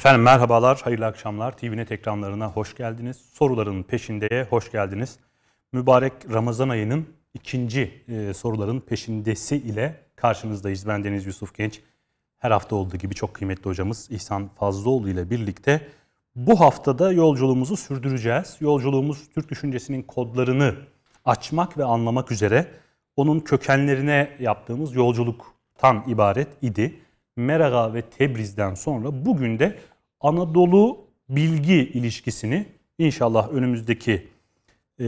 Efendim merhabalar, hayırlı akşamlar. TVNet ekranlarına hoş geldiniz. Soruların peşindeye hoş geldiniz. Mübarek Ramazan ayının ikinci e, soruların peşindesi ile karşınızdayız. Ben Deniz Yusuf Genç. Her hafta olduğu gibi çok kıymetli hocamız İhsan Fazlıoğlu ile birlikte bu haftada yolculuğumuzu sürdüreceğiz. Yolculuğumuz Türk düşüncesinin kodlarını açmak ve anlamak üzere onun kökenlerine yaptığımız yolculuktan ibaret idi. Meraga ve Tebriz'den sonra bugün de Anadolu bilgi ilişkisini inşallah önümüzdeki e,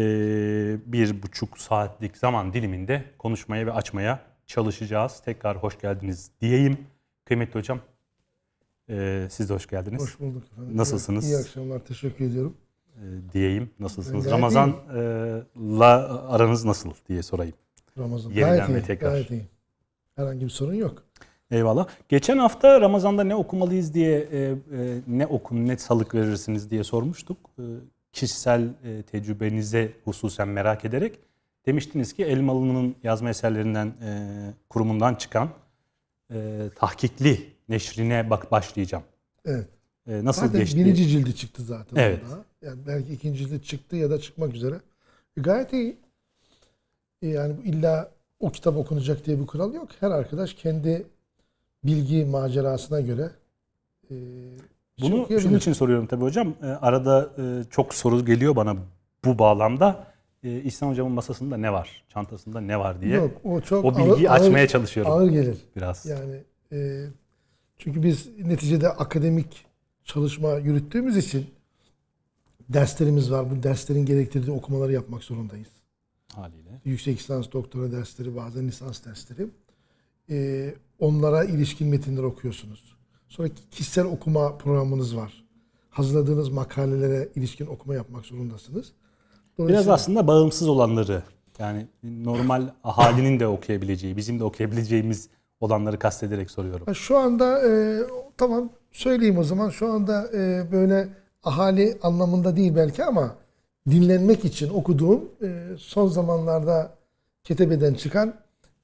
bir buçuk saatlik zaman diliminde konuşmaya ve açmaya çalışacağız. Tekrar hoş geldiniz diyeyim. Kıymetli hocam e, siz de hoş geldiniz. Hoş bulduk efendim. Nasılsınız? İyi akşamlar, teşekkür ediyorum. E, diyeyim. Nasılsınız? Ramazan'la aranız nasıl diye sorayım. Ramazan. Yeniden gayet iyi, tekrar. gayet iyi. Herhangi bir sorun yok. Eyvallah. Geçen hafta Ramazan'da ne okumalıyız diye e, e, ne okun ne salık verirsiniz diye sormuştuk. E, kişisel e, tecrübenize hususen merak ederek demiştiniz ki Elmalı'nın yazma eserlerinden e, kurumundan çıkan e, tahkikli neşrine bak başlayacağım. Evet. E, nasıl zaten geçti? birinci cildi çıktı zaten. Evet. orada. Yani belki ikinci cildi çıktı ya da çıkmak üzere. E, gayet iyi. E, yani illa o kitap okunacak diye bir kural yok. Her arkadaş kendi bilgi macerasına göre e, şey Bunu okuyabilir. şunun için soruyorum tabii hocam. E, arada e, çok soru geliyor bana bu bağlamda. E, İhsan hocamın masasında ne var? Çantasında ne var diye. Yok, o çok o bilgiyi ağır- açmaya ağır- çalışıyorum Ağır gelir. biraz. Yani e, çünkü biz neticede akademik çalışma yürüttüğümüz için derslerimiz var. Bu derslerin gerektirdiği okumaları yapmak zorundayız. Haliyle. Yüksek lisans, doktora dersleri, bazen lisans dersleri. E, onlara ilişkin metinler okuyorsunuz. Sonra kişisel okuma programınız var. Hazırladığınız makalelere ilişkin okuma yapmak zorundasınız. Biraz aslında bağımsız olanları yani normal ahalinin de okuyabileceği, bizim de okuyabileceğimiz olanları kastederek soruyorum. Şu anda e, tamam söyleyeyim o zaman. Şu anda e, böyle ahali anlamında değil belki ama dinlenmek için okuduğum e, son zamanlarda Ketebe'den çıkan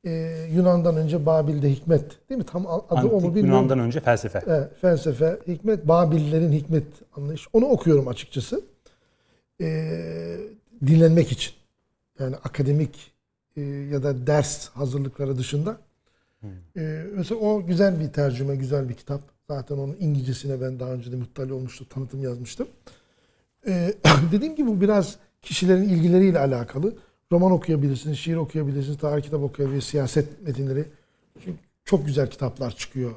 e, Yunan'dan önce Babil'de hikmet değil mi? Tam adı o mu Antik bilmiyorum. Yunan'dan önce felsefe. Evet, felsefe, hikmet, Babillerin hikmet anlayışı. Onu okuyorum açıkçası. Ee, dinlenmek için. Yani akademik e, ya da ders hazırlıkları dışında. Ee, mesela o güzel bir tercüme, güzel bir kitap. Zaten onun İngilizcesine ben daha önce de muttali olmuştum, tanıtım yazmıştım. Ee, dediğim gibi bu biraz kişilerin ilgileriyle alakalı. Roman okuyabilirsiniz, şiir okuyabilirsiniz, tarih kitap okuyabilirsiniz, siyaset metinleri. Çünkü çok güzel kitaplar çıkıyor.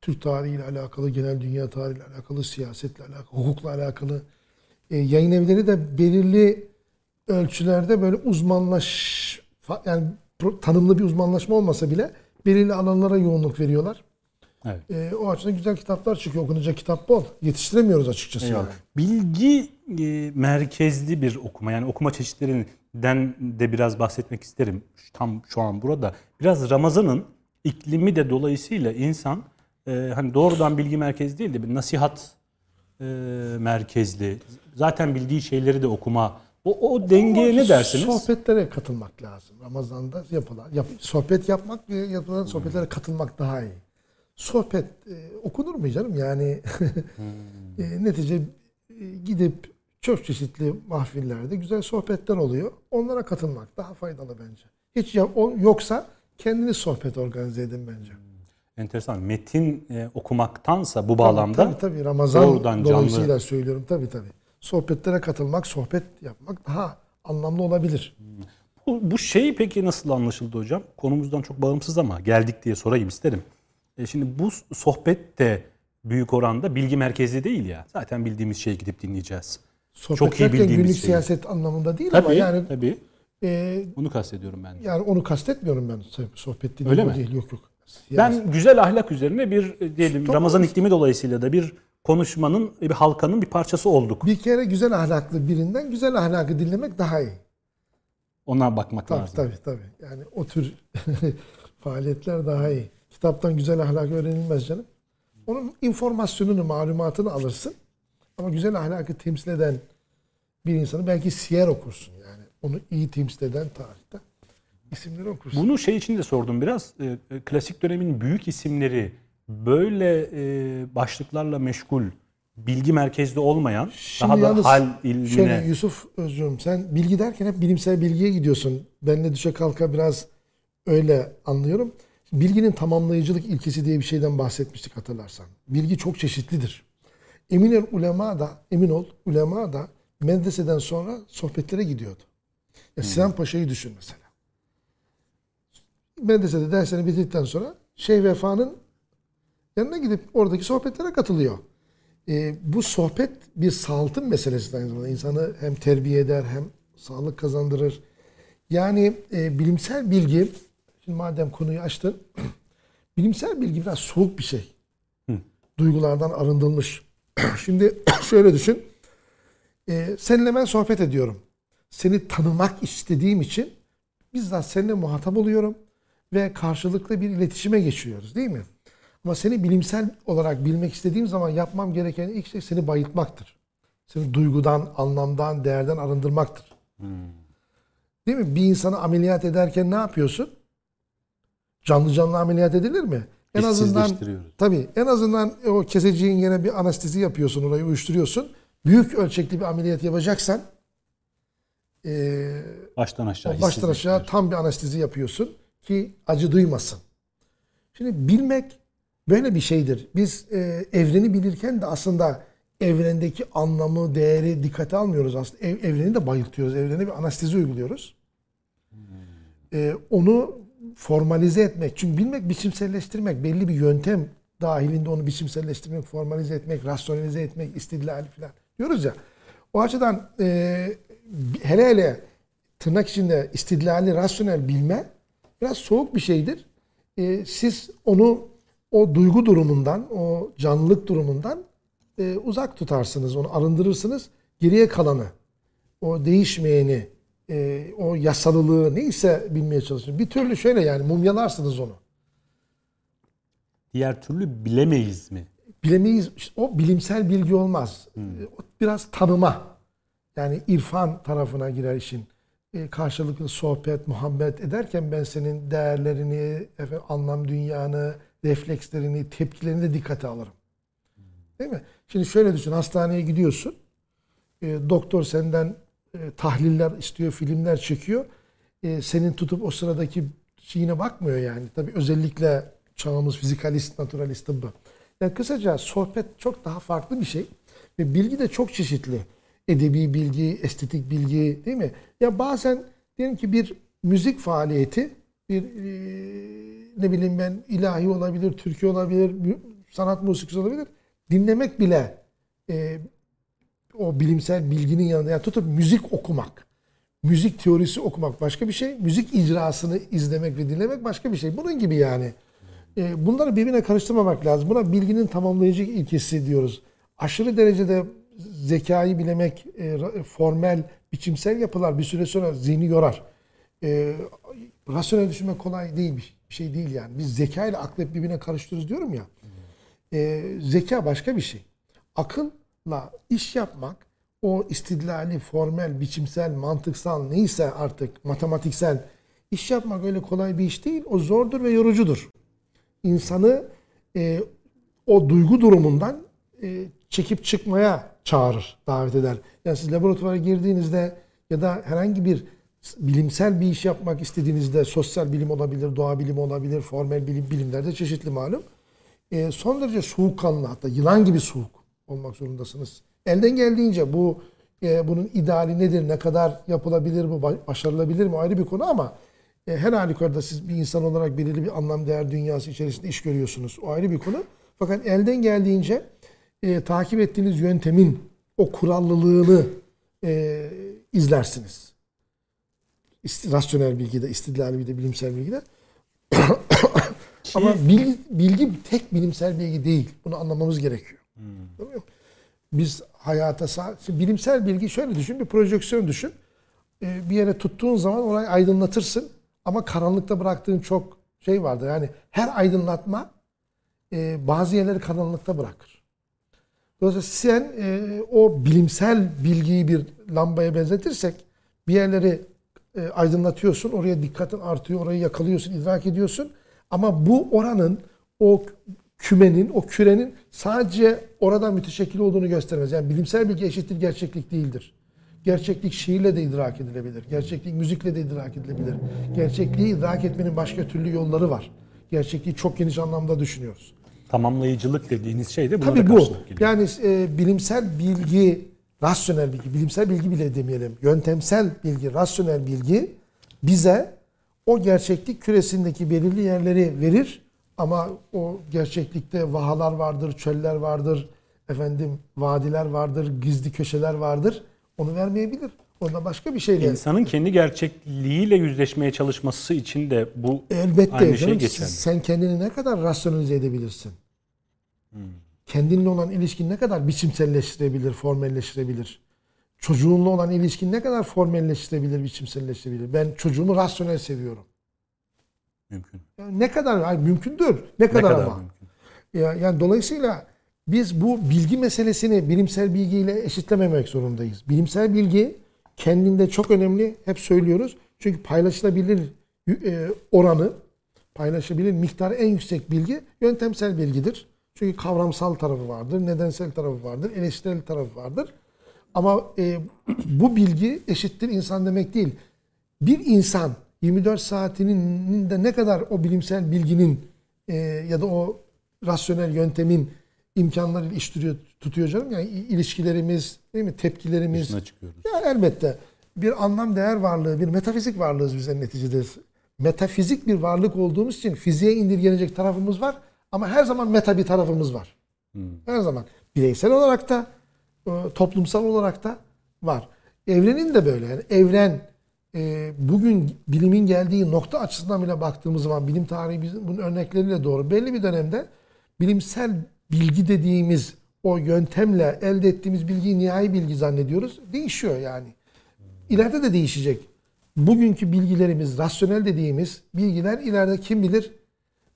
Türk tarihiyle alakalı, genel dünya tarihiyle alakalı, siyasetle alakalı, hukukla alakalı. E, yayın evleri de belirli ölçülerde böyle uzmanlaş yani tanımlı bir uzmanlaşma olmasa bile belirli alanlara yoğunluk veriyorlar. Evet. E, o açıdan güzel kitaplar çıkıyor. Okunacak kitap bol. Yetiştiremiyoruz açıkçası. Eyvallah. yani. Bilgi e, merkezli bir okuma yani okuma çeşitlerinden de biraz bahsetmek isterim. Tam şu an burada. Biraz Ramazan'ın iklimi de dolayısıyla insan e, hani doğrudan bilgi merkezli değil de bir nasihat e, merkezli. Zaten bildiği şeyleri de okuma. O, o dengeye ne dersiniz? Sohbetlere katılmak lazım. Ramazan'da yapılan, yap, sohbet yapmak ve yapılan sohbetlere katılmak daha iyi. Sohbet e, okunur mu canım? Yani e, netice e, gidip çok çeşitli mahfillerde güzel sohbetler oluyor. Onlara katılmak daha faydalı bence. Hiç yoksa kendiniz sohbet organize edin bence. Enteresan. Metin e, okumaktansa bu bağlamda Tabii tabii Ramazan doğrudan canlı- dolayısıyla söylüyorum tabii tabii. Sohbetlere katılmak, sohbet yapmak daha anlamlı olabilir. Bu, bu şey peki nasıl anlaşıldı hocam? Konumuzdan çok bağımsız ama geldik diye sorayım isterim. E şimdi bu sohbet de büyük oranda bilgi merkezli değil ya. Zaten bildiğimiz şeyi gidip dinleyeceğiz. Sohbet Çok iyi bildiğimiz günlük şey. siyaset anlamında değil Tabii, ama yani tabii. e, Bunu kastediyorum ben. yani onu kastetmiyorum ben sohbet dediğim Öyle mi? değil yok yok. Siyaset- Ben güzel ahlak üzerine bir e, diyelim Çok Ramazan olmuş. iklimi dolayısıyla da bir konuşmanın, bir halkanın bir parçası olduk. bir kere güzel ahlaklı birinden güzel ahlakı dinlemek daha iyi. Ona bakmak Tabii lazım. tabii tabii. Yani o tür faaliyetler daha iyi. Kitaptan güzel ahlak öğrenilmez canım. Onun informasyonunu, malumatını alırsın. Ama güzel ahlakı temsil eden bir insanı belki siyer okursun yani. Onu iyi temsil eden tarihte isimleri okursun. Bunu şey için de sordum biraz. E, e, Klasik dönemin büyük isimleri Böyle e, başlıklarla meşgul, bilgi merkezli olmayan, Şimdi daha da yalnız hal ilmine... Şöyle Yusuf Özcüğüm sen bilgi derken hep bilimsel bilgiye gidiyorsun. Ben de düşe kalka biraz öyle anlıyorum. Bilginin tamamlayıcılık ilkesi diye bir şeyden bahsetmiştik hatırlarsan. Bilgi çok çeşitlidir. Emin ol ulema da, emin ol ulema da medreseden sonra sohbetlere gidiyordu. Ya Sinan Paşa'yı düşün mesela. Medresede derslerini bitirdikten sonra Şeyh Vefa'nın yanına gidip oradaki sohbetlere katılıyor. E, bu sohbet bir sağaltım meselesi aynı zamanda. İnsanı hem terbiye eder hem sağlık kazandırır. Yani e, bilimsel bilgi, şimdi madem konuyu açtın, bilimsel bilgi biraz soğuk bir şey. Duygulardan arındırılmış. şimdi şöyle düşün. E, seninle ben sohbet ediyorum. Seni tanımak istediğim için bizzat seninle muhatap oluyorum ve karşılıklı bir iletişime geçiyoruz değil mi? Ama seni bilimsel olarak bilmek istediğim zaman yapmam gereken ilk şey seni bayıltmaktır. Seni duygudan, anlamdan, değerden arındırmaktır. Değil mi? Bir insanı ameliyat ederken ne yapıyorsun? Canlı canlı ameliyat edilir mi? En azından tabii en azından o keseciğin yine bir anestezi yapıyorsun, orayı uyuşturuyorsun. Büyük ölçekli bir ameliyat yapacaksan eee Baştan aşağı. baştan aşağı tam bir anestezi yapıyorsun ki acı duymasın. Şimdi bilmek böyle bir şeydir. Biz e, evreni bilirken de aslında evrendeki anlamı, değeri dikkate almıyoruz aslında. Ev- evreni de bayıltıyoruz. Evrene bir anestezi uyguluyoruz. E, onu formalize etmek. Çünkü bilmek biçimselleştirmek. Belli bir yöntem dahilinde onu biçimselleştirmek, formalize etmek, rasyonalize etmek, istidlal falan diyoruz ya. O açıdan e, hele hele tırnak içinde istidlali, rasyonel bilme biraz soğuk bir şeydir. E, siz onu o duygu durumundan, o canlılık durumundan e, uzak tutarsınız, onu arındırırsınız. Geriye kalanı, o değişmeyeni, e, o yasalılığı neyse bilmeye çalışın. Bir türlü şöyle yani mumyalarsınız onu. Diğer türlü bilemeyiz mi? bilemeyiz. İşte o bilimsel bilgi olmaz. O biraz tanıma. Yani irfan tarafına girer işin. E, karşılıklı sohbet, muhabbet ederken ben senin değerlerini, efendim, anlam dünyanı, reflekslerini, tepkilerini de dikkate alırım. Değil mi? Şimdi şöyle düşün. Hastaneye gidiyorsun. E, doktor senden e, tahliller istiyor, filmler çekiyor. E, senin tutup o sıradaki şeyine bakmıyor yani. Tabii özellikle çağımız fizikalist, naturalist tıbbı. Yani kısaca sohbet çok daha farklı bir şey. Ve bilgi de çok çeşitli. Edebi bilgi, estetik bilgi değil mi? Ya bazen diyelim ki bir müzik faaliyeti bir e, ne bileyim ben ilahi olabilir, türkü olabilir, sanat musikisi olabilir. Dinlemek bile e, o bilimsel bilginin yanında yani tutup müzik okumak, müzik teorisi okumak başka bir şey, müzik icrasını izlemek ve dinlemek başka bir şey. Bunun gibi yani. E, bunları birbirine karıştırmamak lazım. Buna bilginin tamamlayıcı ilkesi diyoruz. Aşırı derecede zekayı bilemek, e, ra- formel, biçimsel yapılar bir süre sonra zihni yorar. E, rasyonel düşünmek kolay değil bir şey değil yani. Biz zeka ile aklı birbirine karıştırıyoruz diyorum ya. E, zeka başka bir şey. Akılla iş yapmak o istidlali, formel, biçimsel, mantıksal neyse artık matematiksel iş yapmak öyle kolay bir iş değil. O zordur ve yorucudur. İnsanı e, o duygu durumundan e, çekip çıkmaya çağırır, davet eder. Yani siz laboratuvara girdiğinizde ya da herhangi bir bilimsel bir iş yapmak istediğinizde sosyal bilim olabilir, doğa bilimi olabilir, formel bilim bilimlerde çeşitli malum. E, son derece soğukkanlı hatta yılan gibi soğuk olmak zorundasınız. Elden geldiğince bu e, bunun ideali nedir, ne kadar yapılabilir ba- başarılabilir mi ayrı bir konu ama e, her halükarda siz bir insan olarak belirli bir anlam değer dünyası içerisinde iş görüyorsunuz. O ayrı bir konu. Fakat elden geldiğince e, takip ettiğiniz yöntemin o kurallılığını e, izlersiniz. İst- rasyonel bilgide, istidlal bilgide, bilimsel bilgide. Ama bilgi, bilgi tek bilimsel bilgi değil. Bunu anlamamız gerekiyor. Musun? Biz hayata sağ... Bilimsel bilgi şöyle düşün, bir projeksiyon düşün. Ee, bir yere tuttuğun zaman orayı aydınlatırsın. Ama karanlıkta bıraktığın çok şey vardır. Yani her aydınlatma e, bazı yerleri karanlıkta bırakır. Dolayısıyla sen e, o bilimsel bilgiyi bir lambaya benzetirsek bir yerleri e, aydınlatıyorsun, oraya dikkatin artıyor, orayı yakalıyorsun, idrak ediyorsun. Ama bu oranın o kümenin, o kürenin sadece oradan müteşekkil olduğunu göstermez. Yani bilimsel bilgi eşittir gerçeklik değildir. Gerçeklik şiirle de idrak edilebilir. Gerçeklik müzikle de idrak edilebilir. Gerçekliği idrak etmenin başka türlü yolları var. Gerçekliği çok geniş anlamda düşünüyoruz. Tamamlayıcılık dediğiniz şey de buna Tabii da bu. geliyor. Yani e, bilimsel bilgi, rasyonel bilgi, bilimsel bilgi bile demeyelim. Yöntemsel bilgi, rasyonel bilgi bize o gerçeklik küresindeki belirli yerleri verir. Ama o gerçeklikte vahalar vardır, çöller vardır, efendim vadiler vardır, gizli köşeler vardır. Onu vermeyebilir. Onda başka bir şeyle. İnsanın kendi gerçekliğiyle yüzleşmeye çalışması için de bu Elbette aynı şey geçerli. sen kendini ne kadar rasyonalize edebilirsin? Hmm. Kendinle olan ilişkin ne kadar biçimselleştirebilir, formelleştirebilir? Çocuğunla olan ilişkin ne kadar formelleştirebilir, biçimselleştirebilir? Ben çocuğumu rasyonel seviyorum. Mümkün. Yani ne kadar hayır, mümkündür. Ne Ne kadar, kadar ama? mümkün. Ya, yani dolayısıyla biz bu bilgi meselesini bilimsel bilgiyle eşitlememek zorundayız. Bilimsel bilgi kendinde çok önemli. Hep söylüyoruz. Çünkü paylaşılabilir e, oranı, paylaşılabilir miktarı en yüksek bilgi yöntemsel bilgidir. Çünkü kavramsal tarafı vardır, nedensel tarafı vardır, eleştirel tarafı vardır. Ama e, bu bilgi eşittir insan demek değil. Bir insan 24 saatinin de ne kadar o bilimsel bilginin e, ya da o rasyonel yöntemin imkanlarıyla iş tutuyor, canım. Yani ilişkilerimiz, değil mi? Tepkilerimiz. Dışına çıkıyoruz. Ya elbette bir anlam değer varlığı, bir metafizik varlığız biz en neticede. Metafizik bir varlık olduğumuz için fiziğe indirgenecek tarafımız var ama her zaman meta bir tarafımız var. Her zaman bireysel olarak da e, toplumsal olarak da var. Evrenin de böyle. Yani evren e, bugün bilimin geldiği nokta açısından bile baktığımız zaman bilim tarihi bizim bunun örnekleriyle doğru. Belli bir dönemde bilimsel bilgi dediğimiz o yöntemle elde ettiğimiz bilgiyi nihai bilgi zannediyoruz. Değişiyor yani. İleride de değişecek. Bugünkü bilgilerimiz, rasyonel dediğimiz bilgiler ileride kim bilir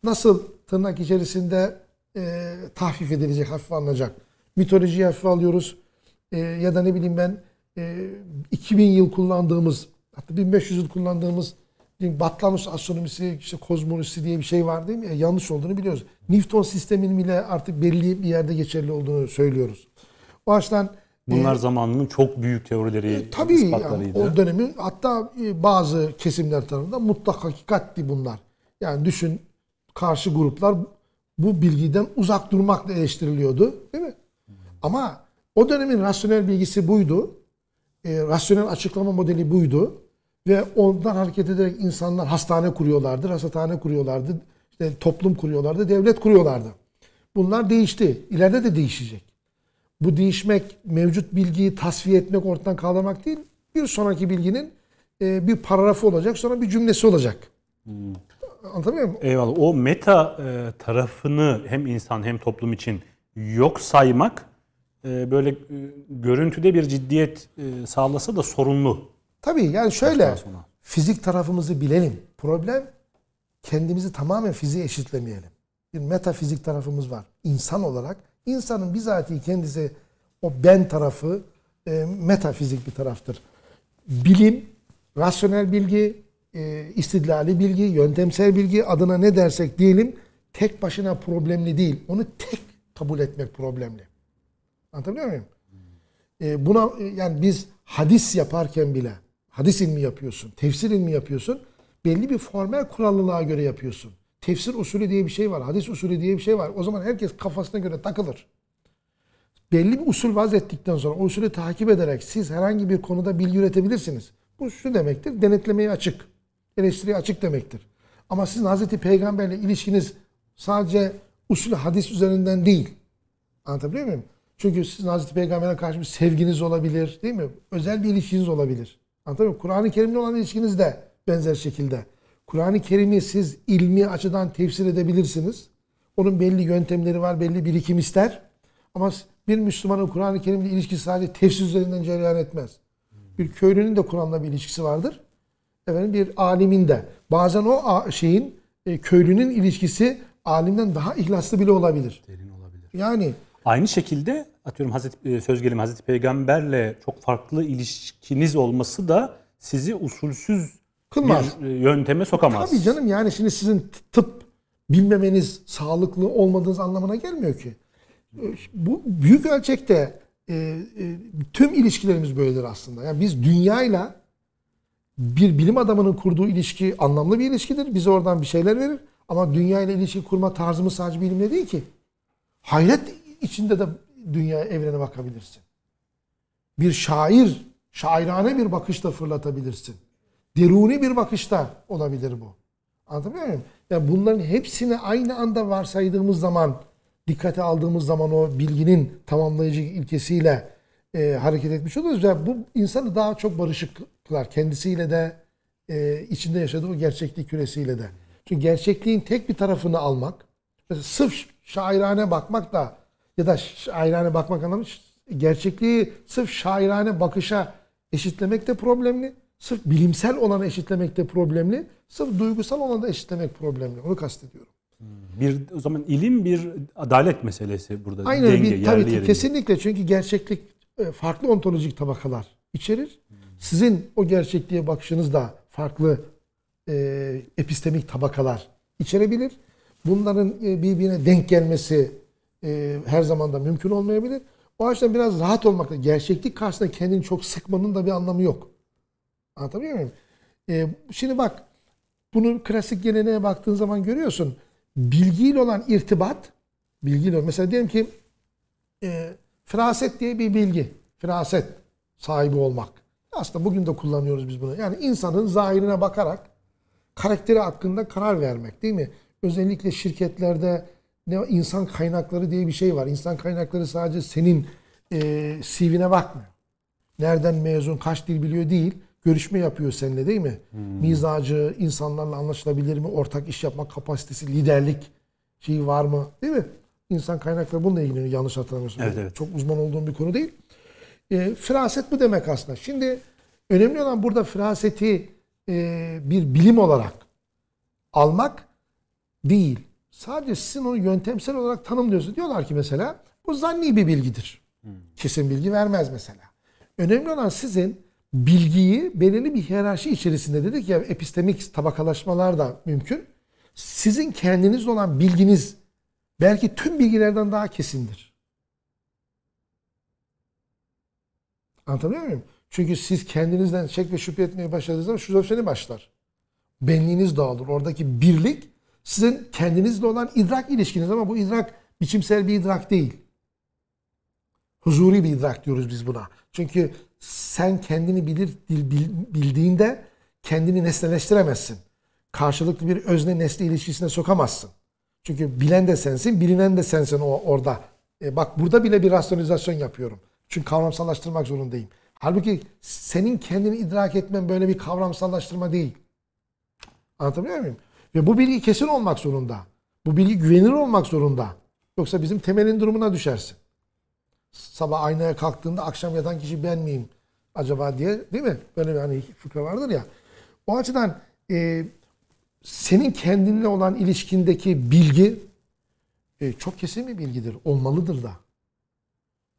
nasıl tırnak içerisinde e, tahfif edilecek, hafife alınacak. Mitolojiyi hafife alıyoruz. E, ya da ne bileyim ben e, 2000 yıl kullandığımız, hatta 1500 yıl kullandığımız Batlamyus astronomisi, işte kozmolojisi diye bir şey var değil mi? E, yanlış olduğunu biliyoruz. Newton sisteminin bile artık belli bir yerde geçerli olduğunu söylüyoruz. O açıdan Bunlar zamanının çok büyük teorileri, e, tabii yani ispatlarıydı. o dönemin hatta e, bazı kesimler tarafından mutlak hakikatti bunlar. Yani düşün karşı gruplar bu bilgiden uzak durmakla eleştiriliyordu değil mi? Ama o dönemin rasyonel bilgisi buydu. E, rasyonel açıklama modeli buydu. Ve ondan hareket ederek insanlar hastane kuruyorlardı, rasathane kuruyorlardı, işte toplum kuruyorlardı, devlet kuruyorlardı. Bunlar değişti. İleride de değişecek. Bu değişmek, mevcut bilgiyi tasfiye etmek, ortadan kaldırmak değil. Bir sonraki bilginin e, bir paragrafı olacak, sonra bir cümlesi olacak. Anlatabiliyor muyum? Eyvallah. O meta e, tarafını hem insan hem toplum için yok saymak e, böyle görüntüde bir ciddiyet sağlasa da sorunlu. Tabii yani şöyle, fizik tarafımızı bilelim. Problem kendimizi tamamen fiziğe eşitlemeyelim. Bir metafizik tarafımız var. İnsan olarak insanın bizatihi kendisi o ben tarafı e, metafizik bir taraftır. Bilim, rasyonel bilgi, e, istidlali bilgi, yöntemsel bilgi adına ne dersek diyelim tek başına problemli değil. Onu tek kabul etmek problemli. Anlatabiliyor muyum? E, buna e, yani biz hadis yaparken bile hadis ilmi yapıyorsun, tefsir ilmi yapıyorsun. Belli bir formel kurallılığa göre yapıyorsun. Tefsir usulü diye bir şey var, hadis usulü diye bir şey var. O zaman herkes kafasına göre takılır. Belli bir usul vaz ettikten sonra o usulü takip ederek siz herhangi bir konuda bilgi üretebilirsiniz. Bu şu demektir, denetlemeye açık, eleştiriye açık demektir. Ama sizin Hazreti Peygamberle ilişkiniz sadece usul hadis üzerinden değil. Anlatabiliyor muyum? Çünkü sizin Hazreti Peygamber'e karşı bir sevginiz olabilir, değil mi? Özel bir ilişkiniz olabilir. Anlatabiliyor? Kur'an-ı Kerim'le olan ilişkiniz de benzer şekilde. Kur'an-ı Kerim'i siz ilmi açıdan tefsir edebilirsiniz. Onun belli yöntemleri var, belli birikim ister. Ama bir Müslümanın Kur'an-ı Kerim'le ilişkisi sadece tefsir üzerinden cereyan etmez. Bir köylünün de Kur'an'la bir ilişkisi vardır. Efendim bir alimin de. Bazen o şeyin, e, köylünün ilişkisi alimden daha ihlaslı bile olabilir. Derin olabilir. Yani Aynı şekilde atıyorum Hazreti e, söz gelimi Hazreti Peygamberle çok farklı ilişkiniz olması da sizi usulsüz Kılmaz. bir e, yönteme sokamaz. Tabii canım yani şimdi sizin tıp bilmemeniz sağlıklı olmadığınız anlamına gelmiyor ki. Bu büyük ölçekte e, e, tüm ilişkilerimiz böyledir aslında. Yani biz dünyayla bir bilim adamının kurduğu ilişki anlamlı bir ilişkidir. Bize oradan bir şeyler verir. Ama dünya ile ilişki kurma tarzımız sadece bilimle değil ki. Hayret içinde de dünya evrene bakabilirsin. Bir şair, şairane bir bakışla fırlatabilirsin. Deruni bir bakışta olabilir bu. Anlatabiliyor muyum? Yani bunların hepsini aynı anda varsaydığımız zaman, dikkate aldığımız zaman o bilginin tamamlayıcı ilkesiyle e, hareket etmiş oluruz. Yani bu insanı daha çok barışık kılar. Kendisiyle de, e, içinde yaşadığı o gerçeklik küresiyle de. Çünkü gerçekliğin tek bir tarafını almak, mesela sırf şairane bakmak da ya da şairane bakmak anlamı gerçekliği sırf şairane bakışa eşitlemek de problemli. Sırf bilimsel olanı eşitlemek de problemli. Sırf duygusal olanı da eşitlemek problemli. Onu kastediyorum. Bir o zaman ilim bir adalet meselesi burada. Aynen Denge, bir, tabii ki kesinlikle çünkü gerçeklik e, farklı ontolojik tabakalar içerir. Sizin o gerçekliğe bakışınız da farklı e, epistemik tabakalar içerebilir. Bunların e, birbirine denk gelmesi e, her zaman da mümkün olmayabilir. O açıdan biraz rahat olmakla gerçeklik karşısında kendini çok sıkmanın da bir anlamı yok. Anlatabiliyor muyum? E, şimdi bak bunu klasik geleneğe baktığın zaman görüyorsun. Bilgiyle olan irtibat, bilgiyle mesela diyelim ki e, firaset diye bir bilgi. Firaset sahibi olmak. Aslında bugün de kullanıyoruz biz bunu. Yani insanın zahirine bakarak karakteri hakkında karar vermek değil mi? Özellikle şirketlerde ne insan kaynakları diye bir şey var. İnsan kaynakları sadece senin e, CV'ne bakmıyor. Nereden mezun, kaç dil biliyor değil. Görüşme yapıyor seninle değil mi? Mizacı, insanlarla anlaşılabilir mi? Ortak iş yapma kapasitesi, liderlik şeyi var mı? Değil mi? İnsan kaynakları bununla ilgileniyor yanlış hatırlamıyorsun. Evet, evet. Çok uzman olduğum bir konu değil. E, firaset bu demek aslında. Şimdi önemli olan burada firaseti e, bir bilim olarak almak değil. Sadece sizin onu yöntemsel olarak tanımlıyorsunuz. Diyorlar ki mesela bu zanni bir bilgidir. Kesin bilgi vermez mesela. Önemli olan sizin bilgiyi belirli bir hiyerarşi içerisinde dedik ya epistemik tabakalaşmalar da mümkün. Sizin kendinizde olan bilginiz belki tüm bilgilerden daha kesindir. Anlatabiliyor muyum? Çünkü siz kendinizden şek ve şüphe etmeye başladığınız zaman şizofreni başlar. Benliğiniz dağılır. Oradaki birlik sizin kendinizle olan idrak ilişkiniz ama bu idrak biçimsel bir idrak değil. Huzuri bir idrak diyoruz biz buna. Çünkü sen kendini bilir bil- bil- bildiğinde kendini nesneleştiremezsin. Karşılıklı bir özne nesne ilişkisine sokamazsın. Çünkü bilen de sensin, bilinen de sensin o orada. E bak burada bile bir rasyonalizasyon yapıyorum. Çünkü kavramsallaştırmak zorundayım. Halbuki senin kendini idrak etmen böyle bir kavramsallaştırma değil. Anlatabiliyor muyum? Ve bu bilgi kesin olmak zorunda. Bu bilgi güvenilir olmak zorunda. Yoksa bizim temelin durumuna düşersin. Sabah aynaya kalktığında akşam yatan kişi ben miyim acaba diye değil mi? Böyle bir hani fıkra vardır ya. O açıdan e, senin kendinle olan ilişkindeki bilgi e, çok kesin bir bilgidir. Olmalıdır da.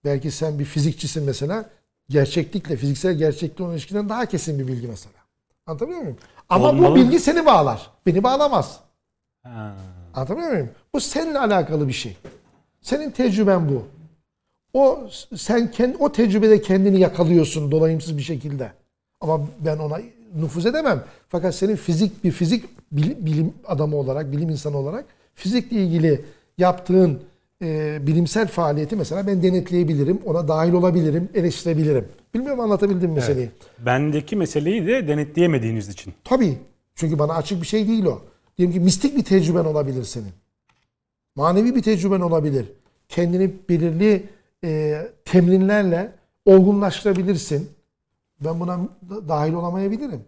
Belki sen bir fizikçisin mesela. Gerçeklikle, fiziksel gerçeklikle olan ilişkiden daha kesin bir bilgi mesela. Anlatabiliyor muyum? Ama bu Olmalı. bilgi seni bağlar. Beni bağlamaz. Ha. Anlatabiliyor muyum? Bu seninle alakalı bir şey. Senin tecrüben bu. O sen kendi o tecrübede kendini yakalıyorsun dolayımsız bir şekilde. Ama ben ona nüfuz edemem. Fakat senin fizik bir fizik bilim, bilim adamı olarak, bilim insanı olarak fizikle ilgili yaptığın e, bilimsel faaliyeti mesela ben denetleyebilirim, ona dahil olabilirim, eleştirebilirim. Bilmiyorum anlatabildim mi meseleyi. Bendeki meseleyi de denetleyemediğiniz için. Tabii. Çünkü bana açık bir şey değil o. Diyelim ki mistik bir tecrüben olabilir senin. Manevi bir tecrüben olabilir. Kendini belirli e, temrinlerle olgunlaştırabilirsin. Ben buna da- dahil olamayabilirim.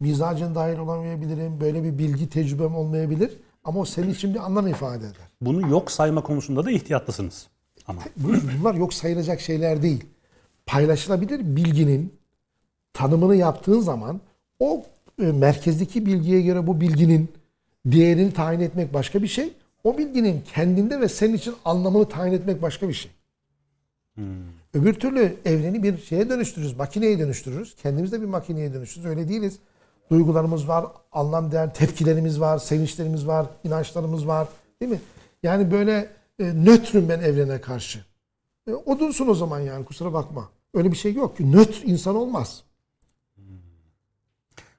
Mizacın dahil olamayabilirim. Böyle bir bilgi tecrübem olmayabilir. Ama o senin için bir anlam ifade eder. Bunu yok sayma konusunda da ihtiyatlısınız. Ama Bu- Bunlar yok sayılacak şeyler değil. Paylaşılabilir bilginin tanımını yaptığın zaman o e, merkezdeki bilgiye göre bu bilginin değerini tayin etmek başka bir şey. O bilginin kendinde ve senin için anlamını tayin etmek başka bir şey. Öbür türlü evreni bir şeye dönüştürürüz, makineye dönüştürürüz. Kendimiz de bir makineye dönüştürürüz. Öyle değiliz. Duygularımız var, anlam değer, tepkilerimiz var, sevinçlerimiz var, inançlarımız var. Değil mi? Yani böyle e, nötrüm ben evrene karşı. E, odunsun o zaman yani kusura bakma. Öyle bir şey yok ki. Nötr insan olmaz.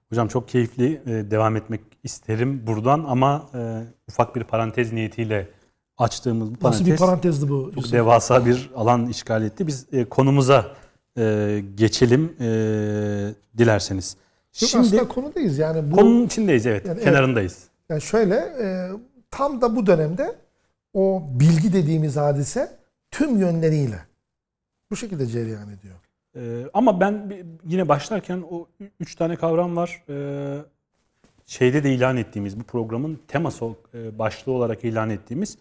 Hocam çok keyifli e, devam etmek isterim buradan ama e, ufak bir parantez niyetiyle açtığımız bu parantez Nasıl bir parantezdi bu? çok Yusuf? devasa bir alan işgal etti. Biz e, konumuza geçelim dilerseniz. Yok, Şimdi aslında konudayız yani. Bu, konunun içindeyiz evet, Yani evet. kenarındayız. Yani şöyle tam da bu dönemde o bilgi dediğimiz hadise tüm yönleriyle bu şekilde cereyan ediyor. Ee, ama ben yine başlarken o üç tane kavram var. Ee, şeyde de ilan ettiğimiz bu programın teması e, başlığı olarak ilan ettiğimiz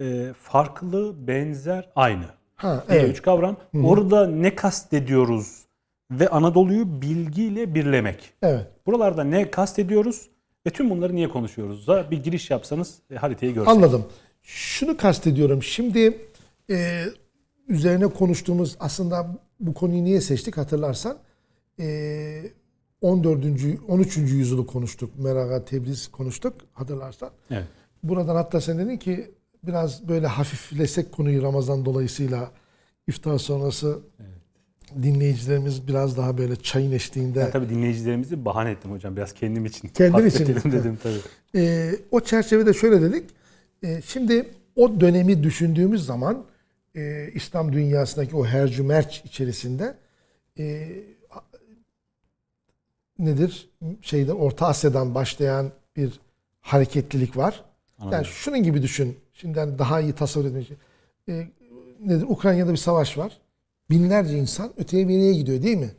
e, farklı, benzer, aynı Ha evet. üç kavram. Orada ne kastediyoruz ve Anadolu'yu bilgiyle birlemek. Evet. Buralarda ne kastediyoruz ve tüm bunları niye konuşuyoruz da bir giriş yapsanız e, haritayı görsek. Anladım. Şunu kastediyorum. Şimdi e, üzerine konuştuğumuz aslında bu konuyu niye seçtik hatırlarsan e, 14. 13. yüzyılı konuştuk. Meraga, Tebriz konuştuk hatırlarsan. Evet. Buradan hatta sen dedin ki biraz böyle hafiflesek konuyu Ramazan dolayısıyla iftar sonrası dinleyicilerimiz biraz daha böyle çayın eşliğinde Ben tabii dinleyicilerimizi bahane ettim hocam. Biraz kendim için. Kendin için. dedim tabii. Ee, o çerçevede şöyle dedik. Ee, şimdi o dönemi düşündüğümüz zaman e, İslam dünyasındaki o hercümerç içerisinde e, nedir? Şeyde Orta Asya'dan başlayan bir hareketlilik var. Anladım. Yani şunun gibi düşün. Şimdiden daha iyi tasavvur etmek için. E, nedir? Ukrayna'da bir savaş var. Binlerce insan öteye biriye gidiyor değil mi?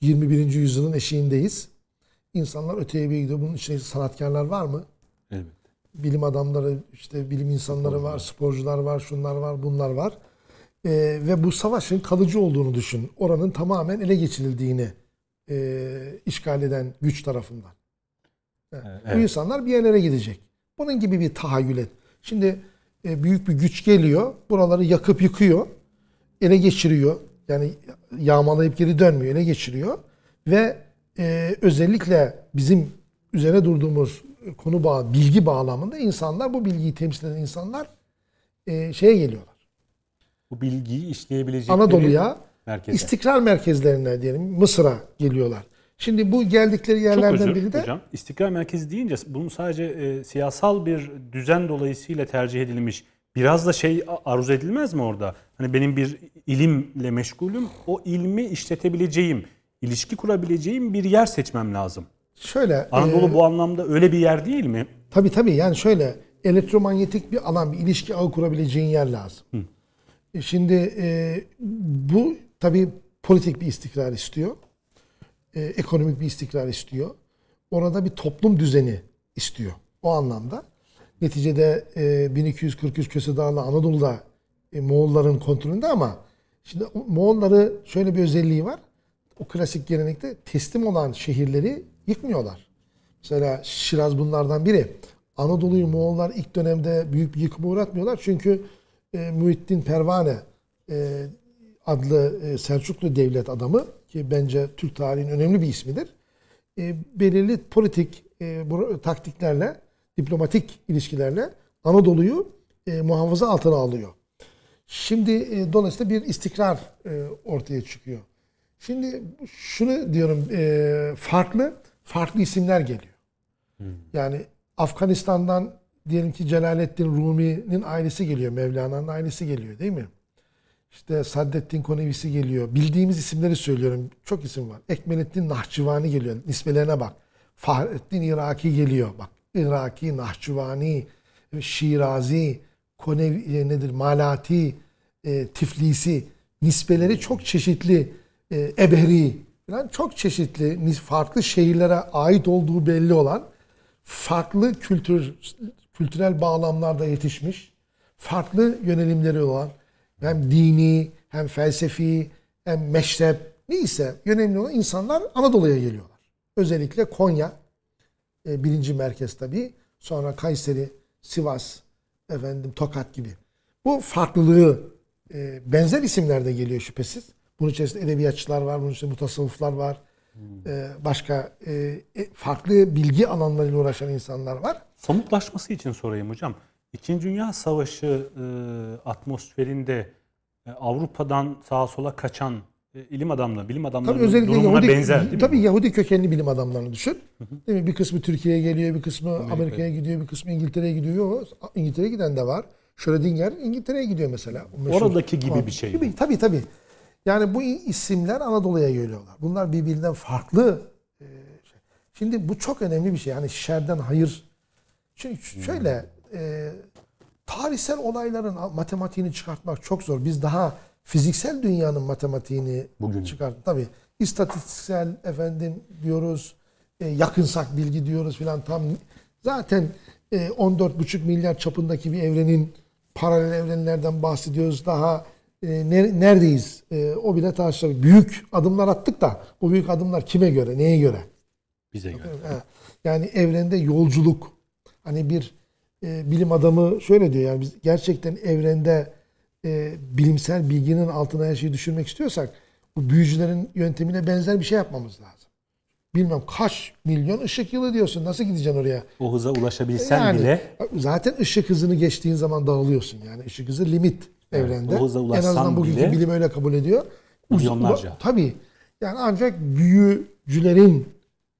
21. yüzyılın eşiğindeyiz. İnsanlar öteye bir gidiyor. Bunun içinde sanatkarlar var mı? Evet. Bilim adamları, işte bilim insanları var, sporcular var, şunlar var, bunlar var. Ee, ve bu savaşın kalıcı olduğunu düşün. Oranın tamamen ele geçirildiğini e, işgal eden güç tarafından. Bu Evet. insanlar bir yerlere gidecek. Bunun gibi bir tahayyül et. Şimdi e, büyük bir güç geliyor. Buraları yakıp yıkıyor. Ele geçiriyor. Yani yağmalayıp geri dönmüyor. Ele geçiriyor. Ve e, özellikle bizim üzerine durduğumuz konu bağ, bilgi bağlamında insanlar bu bilgiyi temsil eden insanlar e, şeye geliyorlar. Bu bilgiyi işleyebilecekleri Anadolu'ya merkeze. istikrar merkezlerine diyelim Mısır'a geliyorlar. Şimdi bu geldikleri Çok yerlerden özür biri de hocam. İstiklal merkezi deyince bunun sadece e, siyasal bir düzen dolayısıyla tercih edilmiş. Biraz da şey arzu edilmez mi orada? Hani benim bir ilimle meşgulüm. O ilmi işletebileceğim, ilişki kurabileceğim bir yer seçmem lazım. Şöyle Anadolu e, bu anlamda öyle bir yer değil mi? Tabii tabii yani şöyle elektromanyetik bir alan, bir ilişki ağı kurabileceğin yer lazım. E Şimdi e, bu tabii politik bir istikrar istiyor. E, ekonomik bir istikrar istiyor. Orada bir toplum düzeni istiyor. O anlamda. Neticede e, 1243 Köse Dağı'nda Anadolu'da e, Moğolların kontrolünde ama şimdi Moğolları şöyle bir özelliği var. O klasik gelenekte teslim olan şehirleri yıkmıyorlar. Mesela Şiraz bunlardan biri. Anadolu'yu Moğollar ilk dönemde büyük bir yıkıma uğratmıyorlar. Çünkü e, Muhittin Pervane e, adlı e, Selçuklu devlet adamı ki bence Türk tarihinin önemli bir ismidir. E, belirli politik e, bu, taktiklerle, diplomatik ilişkilerle Anadolu'yu e, muhafaza altına alıyor. Şimdi e, dolayısıyla bir istikrar e, ortaya çıkıyor. Şimdi şunu diyorum e, farklı farklı isimler geliyor. Yani Afganistan'dan diyelim ki Celaleddin Rumi'nin ailesi geliyor. Mevlana'nın ailesi geliyor değil mi? İşte Saddettin Konevisi geliyor. Bildiğimiz isimleri söylüyorum. Çok isim var. Ekmelettin Nahçıvani geliyor. Nisbelerine bak. Fahrettin Iraki geliyor. Bak Iraki, Nahçıvani, Şirazi, Konevi e, nedir? Malati, e, Tiflisi. Nisbeleri çok çeşitli. E, Eberi. Falan çok çeşitli, farklı şehirlere ait olduğu belli olan farklı kültür kültürel bağlamlarda yetişmiş, farklı yönelimleri olan hem dini hem felsefi hem meşrep neyse yönelimli olan insanlar Anadolu'ya geliyorlar. Özellikle Konya e, birinci merkez tabii. Sonra Kayseri, Sivas, efendim Tokat gibi. Bu farklılığı e, benzer isimler de geliyor şüphesiz. Bunun içerisinde edebiyatçılar var, bunun içerisinde mutasavvıflar var, e, başka e, e, farklı bilgi alanlarıyla uğraşan insanlar var. Somutlaşması için sorayım hocam. İkinci Dünya Savaşı e, atmosferinde e, Avrupa'dan sağa sola kaçan e, ilim adamları, bilim Tabii adamlarının özellikle durumuna Yahudi, benzer değil mi? tabii Yahudi kökenli bilim adamlarını düşün. Değil mi? Bir kısmı Türkiye'ye geliyor, bir kısmı Amerika'ya gidiyor, bir kısmı İngiltere'ye gidiyor. İngiltere'ye giden de var. Schrödinger İngiltere'ye gidiyor mesela. Oradaki gibi bir şey Gibi, tabii tabii. Yani bu isimler Anadolu'ya geliyorlar. Bunlar birbirinden farklı. e, şey. Şimdi bu çok önemli bir şey. Yani şerden hayır. Çünkü şöyle e, tarihsel olayların matematiğini çıkartmak çok zor. Biz daha fiziksel dünyanın matematiğini Bugün. çıkart. Tabii istatistiksel efendim diyoruz. E, yakınsak bilgi diyoruz filan tam zaten e, 14,5 milyar çapındaki bir evrenin paralel evrenlerden bahsediyoruz. Daha neredeyiz? E, o bile tartışılır. Büyük adımlar attık da bu büyük adımlar kime göre, neye göre? Bize göre. Yani evrende yolculuk. Hani bir e, bilim adamı şöyle diyor yani biz gerçekten evrende e, bilimsel bilginin altına her şeyi düşürmek istiyorsak bu büyücülerin yöntemine benzer bir şey yapmamız lazım. Bilmem kaç milyon ışık yılı diyorsun. Nasıl gideceksin oraya? O hıza ulaşabilsen Yani bile zaten ışık hızını geçtiğin zaman dağılıyorsun. Yani ışık hızı limit evrende. o hıza en azından bugünkü bile bilim öyle kabul ediyor. Milyonlarca. Tabii. Yani ancak büyücülerin